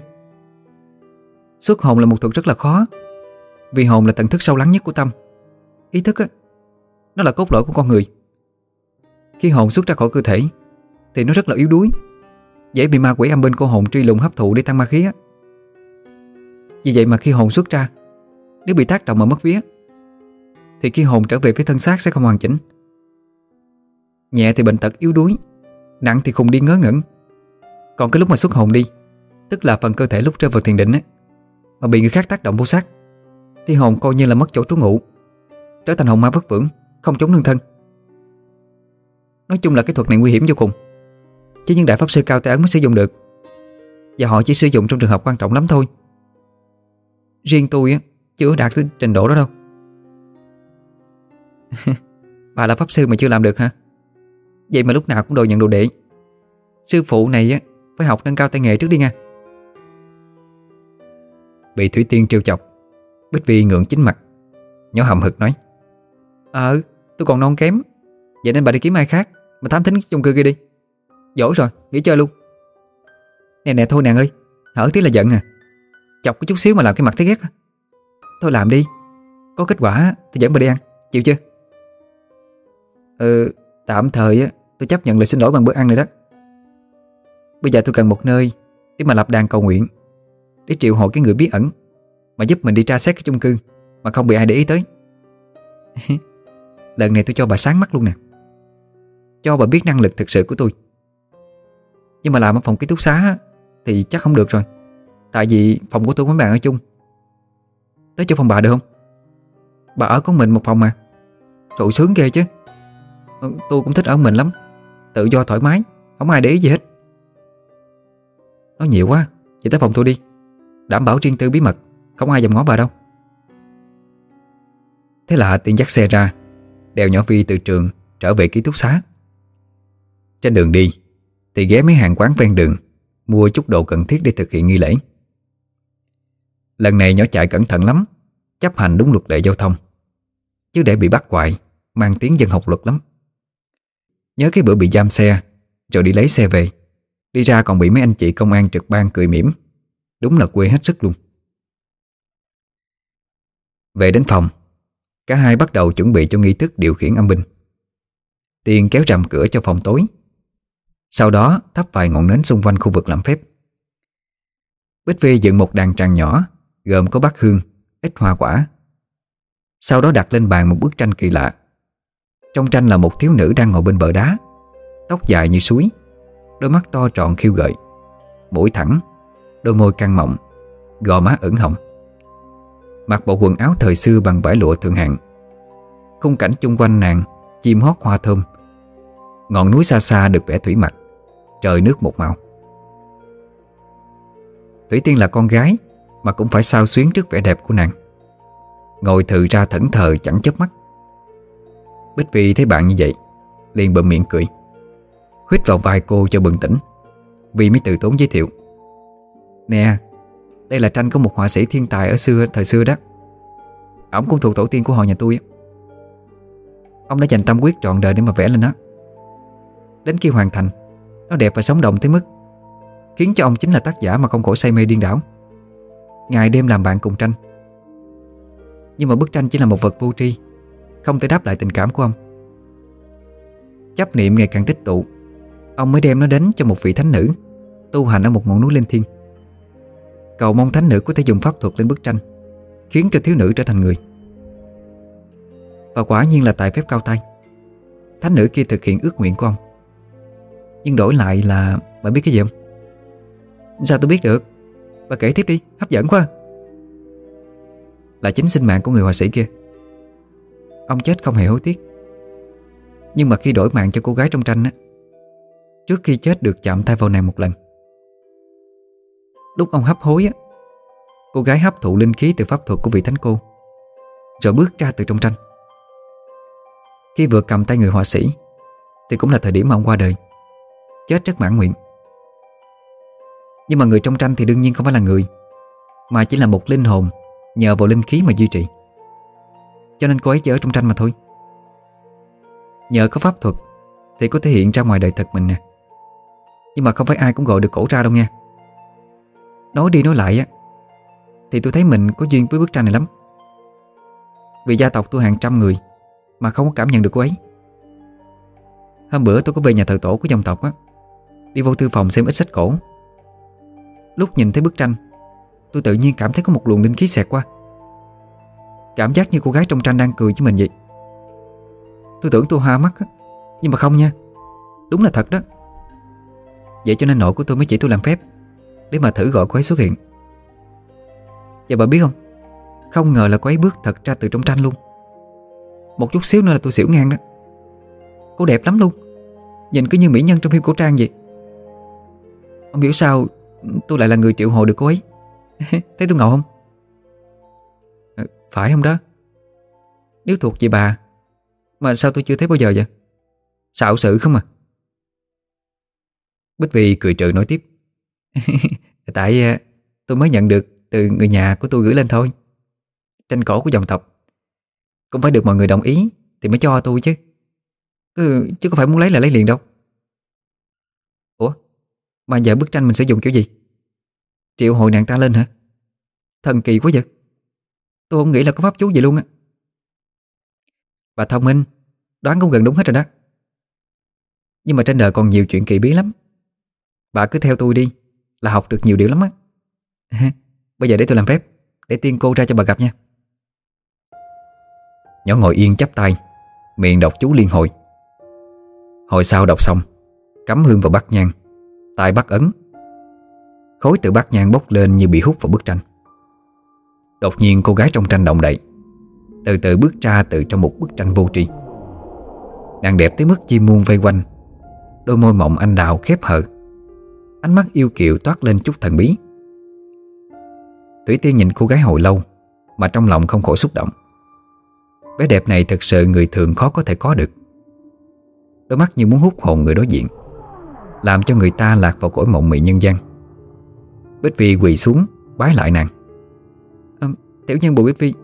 Xuất hồn là một thuật rất là khó Vì hồn là tận thức sâu lắng nhất của tâm Ý thức á Nó là cốt lõi của con người Khi hồn xuất ra khỏi cơ thể thì nó rất là yếu đuối. Dễ bị ma quỷ âm bên cô hồn truy lùng hấp thụ để tăng ma khí á. Vì vậy mà khi hồn xuất ra, Nếu bị tác động mà mất vía, thì khi hồn trở về với thân xác sẽ không hoàn chỉnh. Nhẹ thì bệnh tật, yếu đuối, Nặng thì khùng đi ngớ ngẩn. Còn cái lúc mà xuất hồn đi, Tức là phần cơ thể lúc rơi vào thiền định á, Mà bị người khác tác động vô xác, Thì hồn coi như là mất chỗ trú ngụ, Trở thành hồn ma vất vưởng, Không chống nương thân. Nói chung là cái thuật này nguy hiểm vô cùng. Chỉ những đại pháp sư cao tay ấn mới sử dụng được. Và họ chỉ sử dụng trong trường hợp quan trọng lắm thôi. Riêng tôi á, Chưa đạt tới trình độ đó đâu. <laughs> Bà là pháp sư mà chưa làm được hả? Vậy mà lúc nào cũng đồ nhận đồ đệ. Sư phụ này á, Phải học nâng cao tay nghề trước đi nha. Bị Thủy Tiên trêu chọc, Bích Vi ngượng chính mặt. Nhỏ hầm hực nói Ờ tôi còn non kém, Vậy nên bà đi kiếm ai khác, Mà thám thính chung cư kia đi. Dỗ rồi, nghỉ chơi luôn. Nè nè thôi nàng ơi Hở tí là giận à. Chọc có chút xíu mà làm cái mặt thấy ghét Thôi làm đi, Có kết quả thì dẫn bà đi ăn. Chịu chưa? Ừ Tạm thời á, tôi chấp nhận lời xin lỗi bằng bữa ăn này đó. Bây giờ tôi cần một nơi Để mà lập đàn cầu nguyện, Để triệu hồi cái người bí ẩn Mà giúp mình đi tra xét cái chung cư Mà không bị ai để ý tới. <laughs> Lần này tôi cho bà sáng mắt luôn nè. Cho bà biết năng lực thực sự của tôi. Nhưng mà làm ở phòng ký túc xá Thì chắc không được rồi. Tại vì phòng của tôi với bạn ở chung. Tới cho phòng bà được không? Bà ở có mình một phòng mà. Trời sướng ghê chứ. Ừ, tôi cũng thích ở mình lắm. Tự do thoải mái, Không ai để ý gì hết. Nói nhiều quá Chị tới phòng tôi đi. Đảm bảo riêng tư bí mật, Không ai dòm ngó bà đâu. Thế là Tiên dắt xe ra, Đèo nhỏ Vi từ trường trở về ký túc xá. Trên đường đi thì ghé mấy hàng quán ven đường, Mua chút đồ cần thiết để thực hiện nghi lễ. Lần này nhỏ chạy cẩn thận lắm, Chấp hành đúng luật lệ giao thông. Chứ để bị bắt hoài, Mang tiếng dân học luật lắm. Nhớ cái bữa bị giam xe, Rồi đi lấy xe về. Đi ra còn bị mấy anh chị công an trực ban cười mỉm. Đúng là quê hết sức luôn. Về đến phòng, Cả hai bắt đầu chuẩn bị cho nghi thức điều khiển âm binh. Tiên kéo rầm cửa cho phòng tối. Sau đó thắp vài ngọn nến xung quanh khu vực làm phép. Bích Vi dựng một đàn tràng nhỏ Gồm có bát hương, ít hoa quả. Sau đó đặt lên bàn một bức tranh kỳ lạ. Trong tranh là một thiếu nữ đang ngồi bên bờ đá Tóc dài như suối Đôi mắt to tròn khiêu gợi Mũi thẳng Đôi môi căng mọng Gò má ửng hồng. Mặc bộ quần áo thời xưa bằng vải lụa thượng hạng. Khung cảnh chung quanh nàng Chim hót hoa thơm. Ngọn núi xa xa được vẽ thủy mặt Trời nước một màu. Thủy Tiên là con gái Mà cũng phải sao xuyến trước vẻ đẹp của nàng. Ngồi thừ ra thẫn thờ chẳng chớp mắt. Bích Vi thấy bạn như vậy, liền bậm miệng cười. Huyết vào vai cô cho bừng tỉnh. Vi mới từ tốn giới thiệu. Nè, Đây là tranh của một họa sĩ thiên tài ở xưa, thời xưa đó. Ông cũng thuộc tổ tiên của họ nhà tôi Ông đã dành tâm quyết trọn đời để mà vẽ lên nó. Đến khi hoàn thành nó đẹp và sống động tới mức Khiến cho ông chính là tác giả mà không khổ say mê điên đảo. Ngày đêm làm bạn cùng tranh. Nhưng mà bức tranh chỉ là một vật vô tri, Không thể đáp lại tình cảm của ông. Chấp niệm ngày càng tích tụ, Ông mới đem nó đến cho một vị thánh nữ, Tu hành ở một ngọn núi linh thiên Cầu mong thánh nữ có thể dùng pháp thuật lên bức tranh, Khiến cho thiếu nữ trở thành người. Và quả nhiên là tài phép cao tay, Thánh nữ kia thực hiện ước nguyện của ông. Nhưng đổi lại là Bà biết cái gì không? Sao tôi biết được? Bà kể tiếp đi, hấp dẫn quá. Là chính sinh mạng của người họa sĩ kia. Ông chết không hề hối tiếc. Nhưng mà khi đổi mạng cho cô gái trong tranh á Trước khi chết được chạm tay vào nàng một lần Lúc ông hấp hối á Cô gái hấp thụ linh khí từ pháp thuật của vị thánh cô Rồi bước ra từ trong tranh. Khi vừa cầm tay người họa sĩ Thì cũng là thời điểm mà ông qua đời. Chết rất mãn nguyện. Nhưng mà người trong tranh thì đương nhiên không phải là người, Mà chỉ là một linh hồn Nhờ vào linh khí mà duy trì. Cho nên cô ấy chỉ ở trong tranh mà thôi. Nhờ có pháp thuật Thì có thể hiện ra ngoài đời thật mình nè. Nhưng mà không phải ai cũng gọi được cổ ra đâu nha. Nói đi nói lại á, Thì tôi thấy mình có duyên với bức tranh này lắm. Vì gia tộc tôi hàng trăm người Mà không có cảm nhận được cô ấy. Hôm bữa tôi có về nhà thờ tổ của dòng tộc á Đi vô thư phòng xem ít sách cổ. Lúc nhìn thấy bức tranh, Tôi tự nhiên cảm thấy có một luồng linh khí xẹt qua. Cảm giác như cô gái trong tranh đang cười với mình vậy. Tôi tưởng tôi hoa mắt Nhưng mà không nha. Đúng là thật đó. Vậy cho nên nội của tôi mới chỉ tôi làm phép, để mà thử gọi cô ấy xuất hiện. Và bà biết không? Không ngờ là cô ấy bước thật ra từ trong tranh luôn. Một chút xíu nữa là tôi xỉu ngang đó. Cô đẹp lắm luôn. Nhìn cứ như mỹ nhân trong phim cổ trang vậy. Ông hiểu sao Tôi lại là người triệu hồi được cô ấy. <laughs> Thấy tôi ngầu không? À, Phải không đó? Nếu thuộc về bà Mà sao tôi chưa thấy bao giờ vậy? Xạo sự không à? Bích Vi cười trừ nói tiếp. <laughs> Tại ờ, tôi mới nhận được từ người nhà của tôi gửi lên thôi. Tranh cổ của dòng tộc. Cũng phải được mọi người đồng ý Thì mới cho tôi chứ. Chứ có phải muốn lấy là lấy liền đâu. Mà giờ bức tranh mình sử dụng kiểu gì? Triệu hồi nàng ta lên hả? Thần kỳ quá vậy. Tôi không nghĩ là có pháp chú gì luôn á. Bà thông minh, Đoán cũng gần đúng hết rồi đó. Nhưng mà trên đời còn nhiều chuyện kỳ bí lắm. Bà cứ theo tôi đi, là học được nhiều điều lắm á. <laughs> Bây giờ để tôi làm phép, Để tiên cô ra cho bà gặp nha. Nhỏ ngồi yên chắp tay, Miệng đọc chú liên hồi. Hồi sau đọc xong, Cắm hương vào bát nhang tay bắt ấn. Khối từ bát nhang bốc lên như bị hút vào bức tranh. Đột nhiên cô gái trong tranh động đậy, Từ từ bước ra từ trong một bức tranh vô tri. Nàng đẹp tới mức chim muôn vây quanh, Đôi môi mộng anh đào khép hờ. Ánh mắt yêu kiều toát lên chút thần bí. Thủy Tiên nhìn cô gái hồi lâu, Mà trong lòng không khỏi xúc động. Bé đẹp này thật sự người thường khó có thể có được. Đôi mắt như muốn hút hồn người đối diện. Làm cho người ta lạc vào cõi mộng mị nhân gian. Bích Vi quỳ xuống Bái lại nàng. À, Tiểu nhân Bùi Bích Vi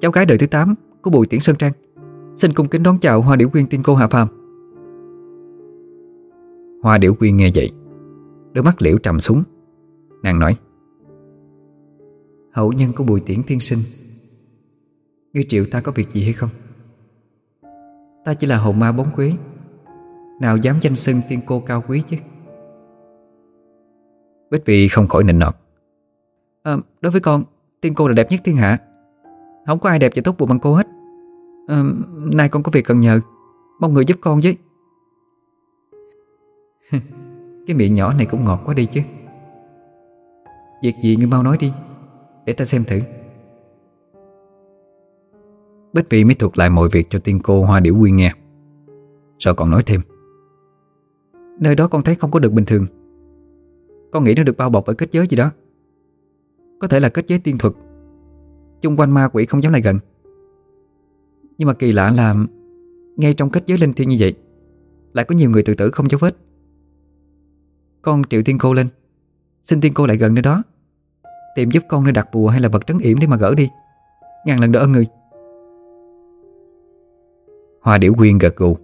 Cháu gái đời thứ 8 của Bùi Tiễn Sơn Trang Xin cung kính đón chào Hoa Điểu Quyên tiên cô Hạ Phàm. Hoa Điểu Quyên nghe vậy Đôi mắt liễu trầm xuống. Nàng nói Hậu nhân của Bùi Tiễn Thiên Sinh Ngươi triệu ta có việc gì hay không? Ta chỉ là hồn ma bóng quế Nào dám danh xưng tiên cô cao quý chứ? Bích Vị không khỏi nịnh nọt. À, Đối với con Tiên cô là đẹp nhất thiên hạ. Không có ai đẹp và tốt bụng bằng cô hết. À, Nay con có việc cần nhờ. Mong người giúp con với. <laughs> Cái miệng nhỏ này cũng ngọt quá đi chứ. Việc gì ngươi mau nói đi Để ta xem thử. Bích Vị mới thuật lại mọi việc cho tiên cô Hoa Điểu Quyên nghe. Rồi còn nói thêm Nơi đó con thấy không có được bình thường. Con nghĩ nó được bao bọc bởi kết giới gì đó. Có thể là kết giới tiên thuật. Chung quanh ma quỷ không dám lại gần. Nhưng mà kỳ lạ là Ngay trong kết giới linh thiên như vậy, Lại có nhiều người tự tử không dấu vết. Con triệu tiên cô lên. Xin tiên cô lại gần nơi đó. Tìm giúp con nơi đặt bùa hay là vật trấn yểm để mà gỡ đi. Ngàn lần đỡ ơn người. Hoa Điểu Quyên gật gù,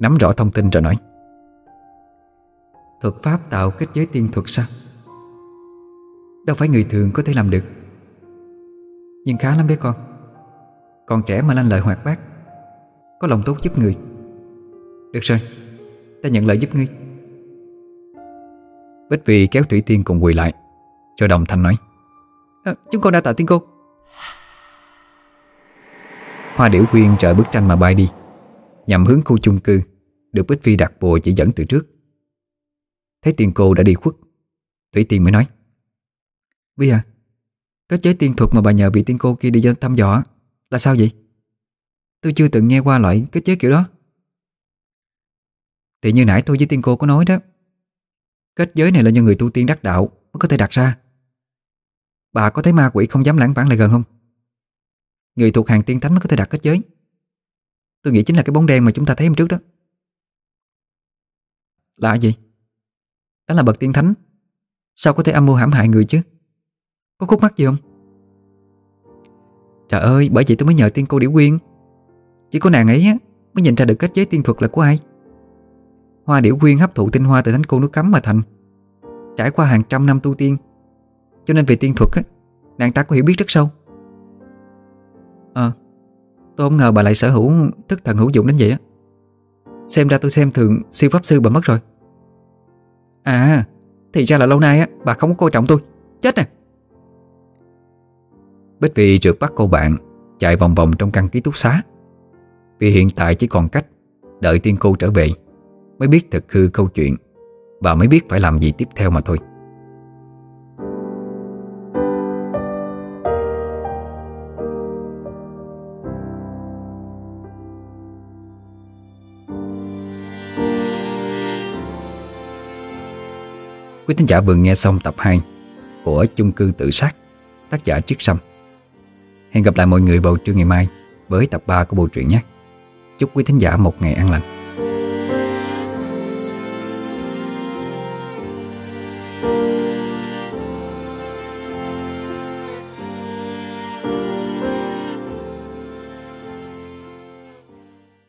Nắm rõ thông tin rồi nói. Thuật pháp tạo kết giới tiên thuật sao? Đâu phải người thường có thể làm được. Nhưng khá lắm bé con. Còn trẻ mà lanh lợi hoạt bát Có lòng tốt giúp người. Được rồi Ta nhận lời giúp ngươi. Bích Vì kéo Thủy Tiên cùng quỳ lại Rồi đồng thanh nói à, Chúng con đã tạ tiên cô. Hoa Điểu Quyên trợ bức tranh mà bay đi Nhằm hướng khu chung cư Được Bích Vi đặt bùa chỉ dẫn từ trước. Thấy tiền cô đã đi khuất. Thủy Tiên mới nói. Vi à Cái chế tiên thuật mà bà nhờ vị tiên cô kia đi dân thăm dò Là sao vậy? Tôi chưa từng nghe qua loại cái chế kiểu đó. Thì như nãy tôi với tiên cô có nói đó, Kết giới này là do người tu tiên đắc đạo Mới có thể đặt ra. Bà có thấy ma quỷ không dám lãng vãng lại gần không? Người thuộc hàng tiên thánh mới có thể đặt kết giới. Tôi nghĩ chính là cái bóng đen mà chúng ta thấy hôm trước đó. Là gì? Đó là bậc tiên thánh. Sao có thể âm mưu hãm hại người chứ? Có khúc mắc gì không? Trời ơi, bởi vậy tôi mới nhờ tiên cô Điểu Quyên. Chỉ có nàng ấy á, Mới nhìn ra được kết giới tiên thuật là của ai. Hoa Điểu Quyên hấp thụ tinh hoa từ thánh cô nước cấm mà thành. Trải qua hàng trăm năm tu tiên. Cho nên về tiên thuật á, Nàng ta có hiểu biết rất sâu. Ờ Tôi không ngờ bà lại sở hữu thức thần hữu dụng đến vậy á. Xem ra tôi xem thường siêu pháp sư bà mất rồi. À Thì ra là lâu nay á, bà không có coi trọng tôi. Chết nè. Bích Vy trượt bắt cô bạn, Chạy vòng vòng trong căn ký túc xá. Vì hiện tại chỉ còn cách Đợi tiên cô trở về, Mới biết thật hư câu chuyện Và mới biết phải làm gì tiếp theo mà thôi. Quý thính giả vừa nghe xong tập 2 của chung cư tự sát, tác giả Triết Sâm. Hẹn gặp lại mọi người vào trưa ngày mai với tập 3 của bộ truyện nhé. Chúc quý thính giả một ngày an lành.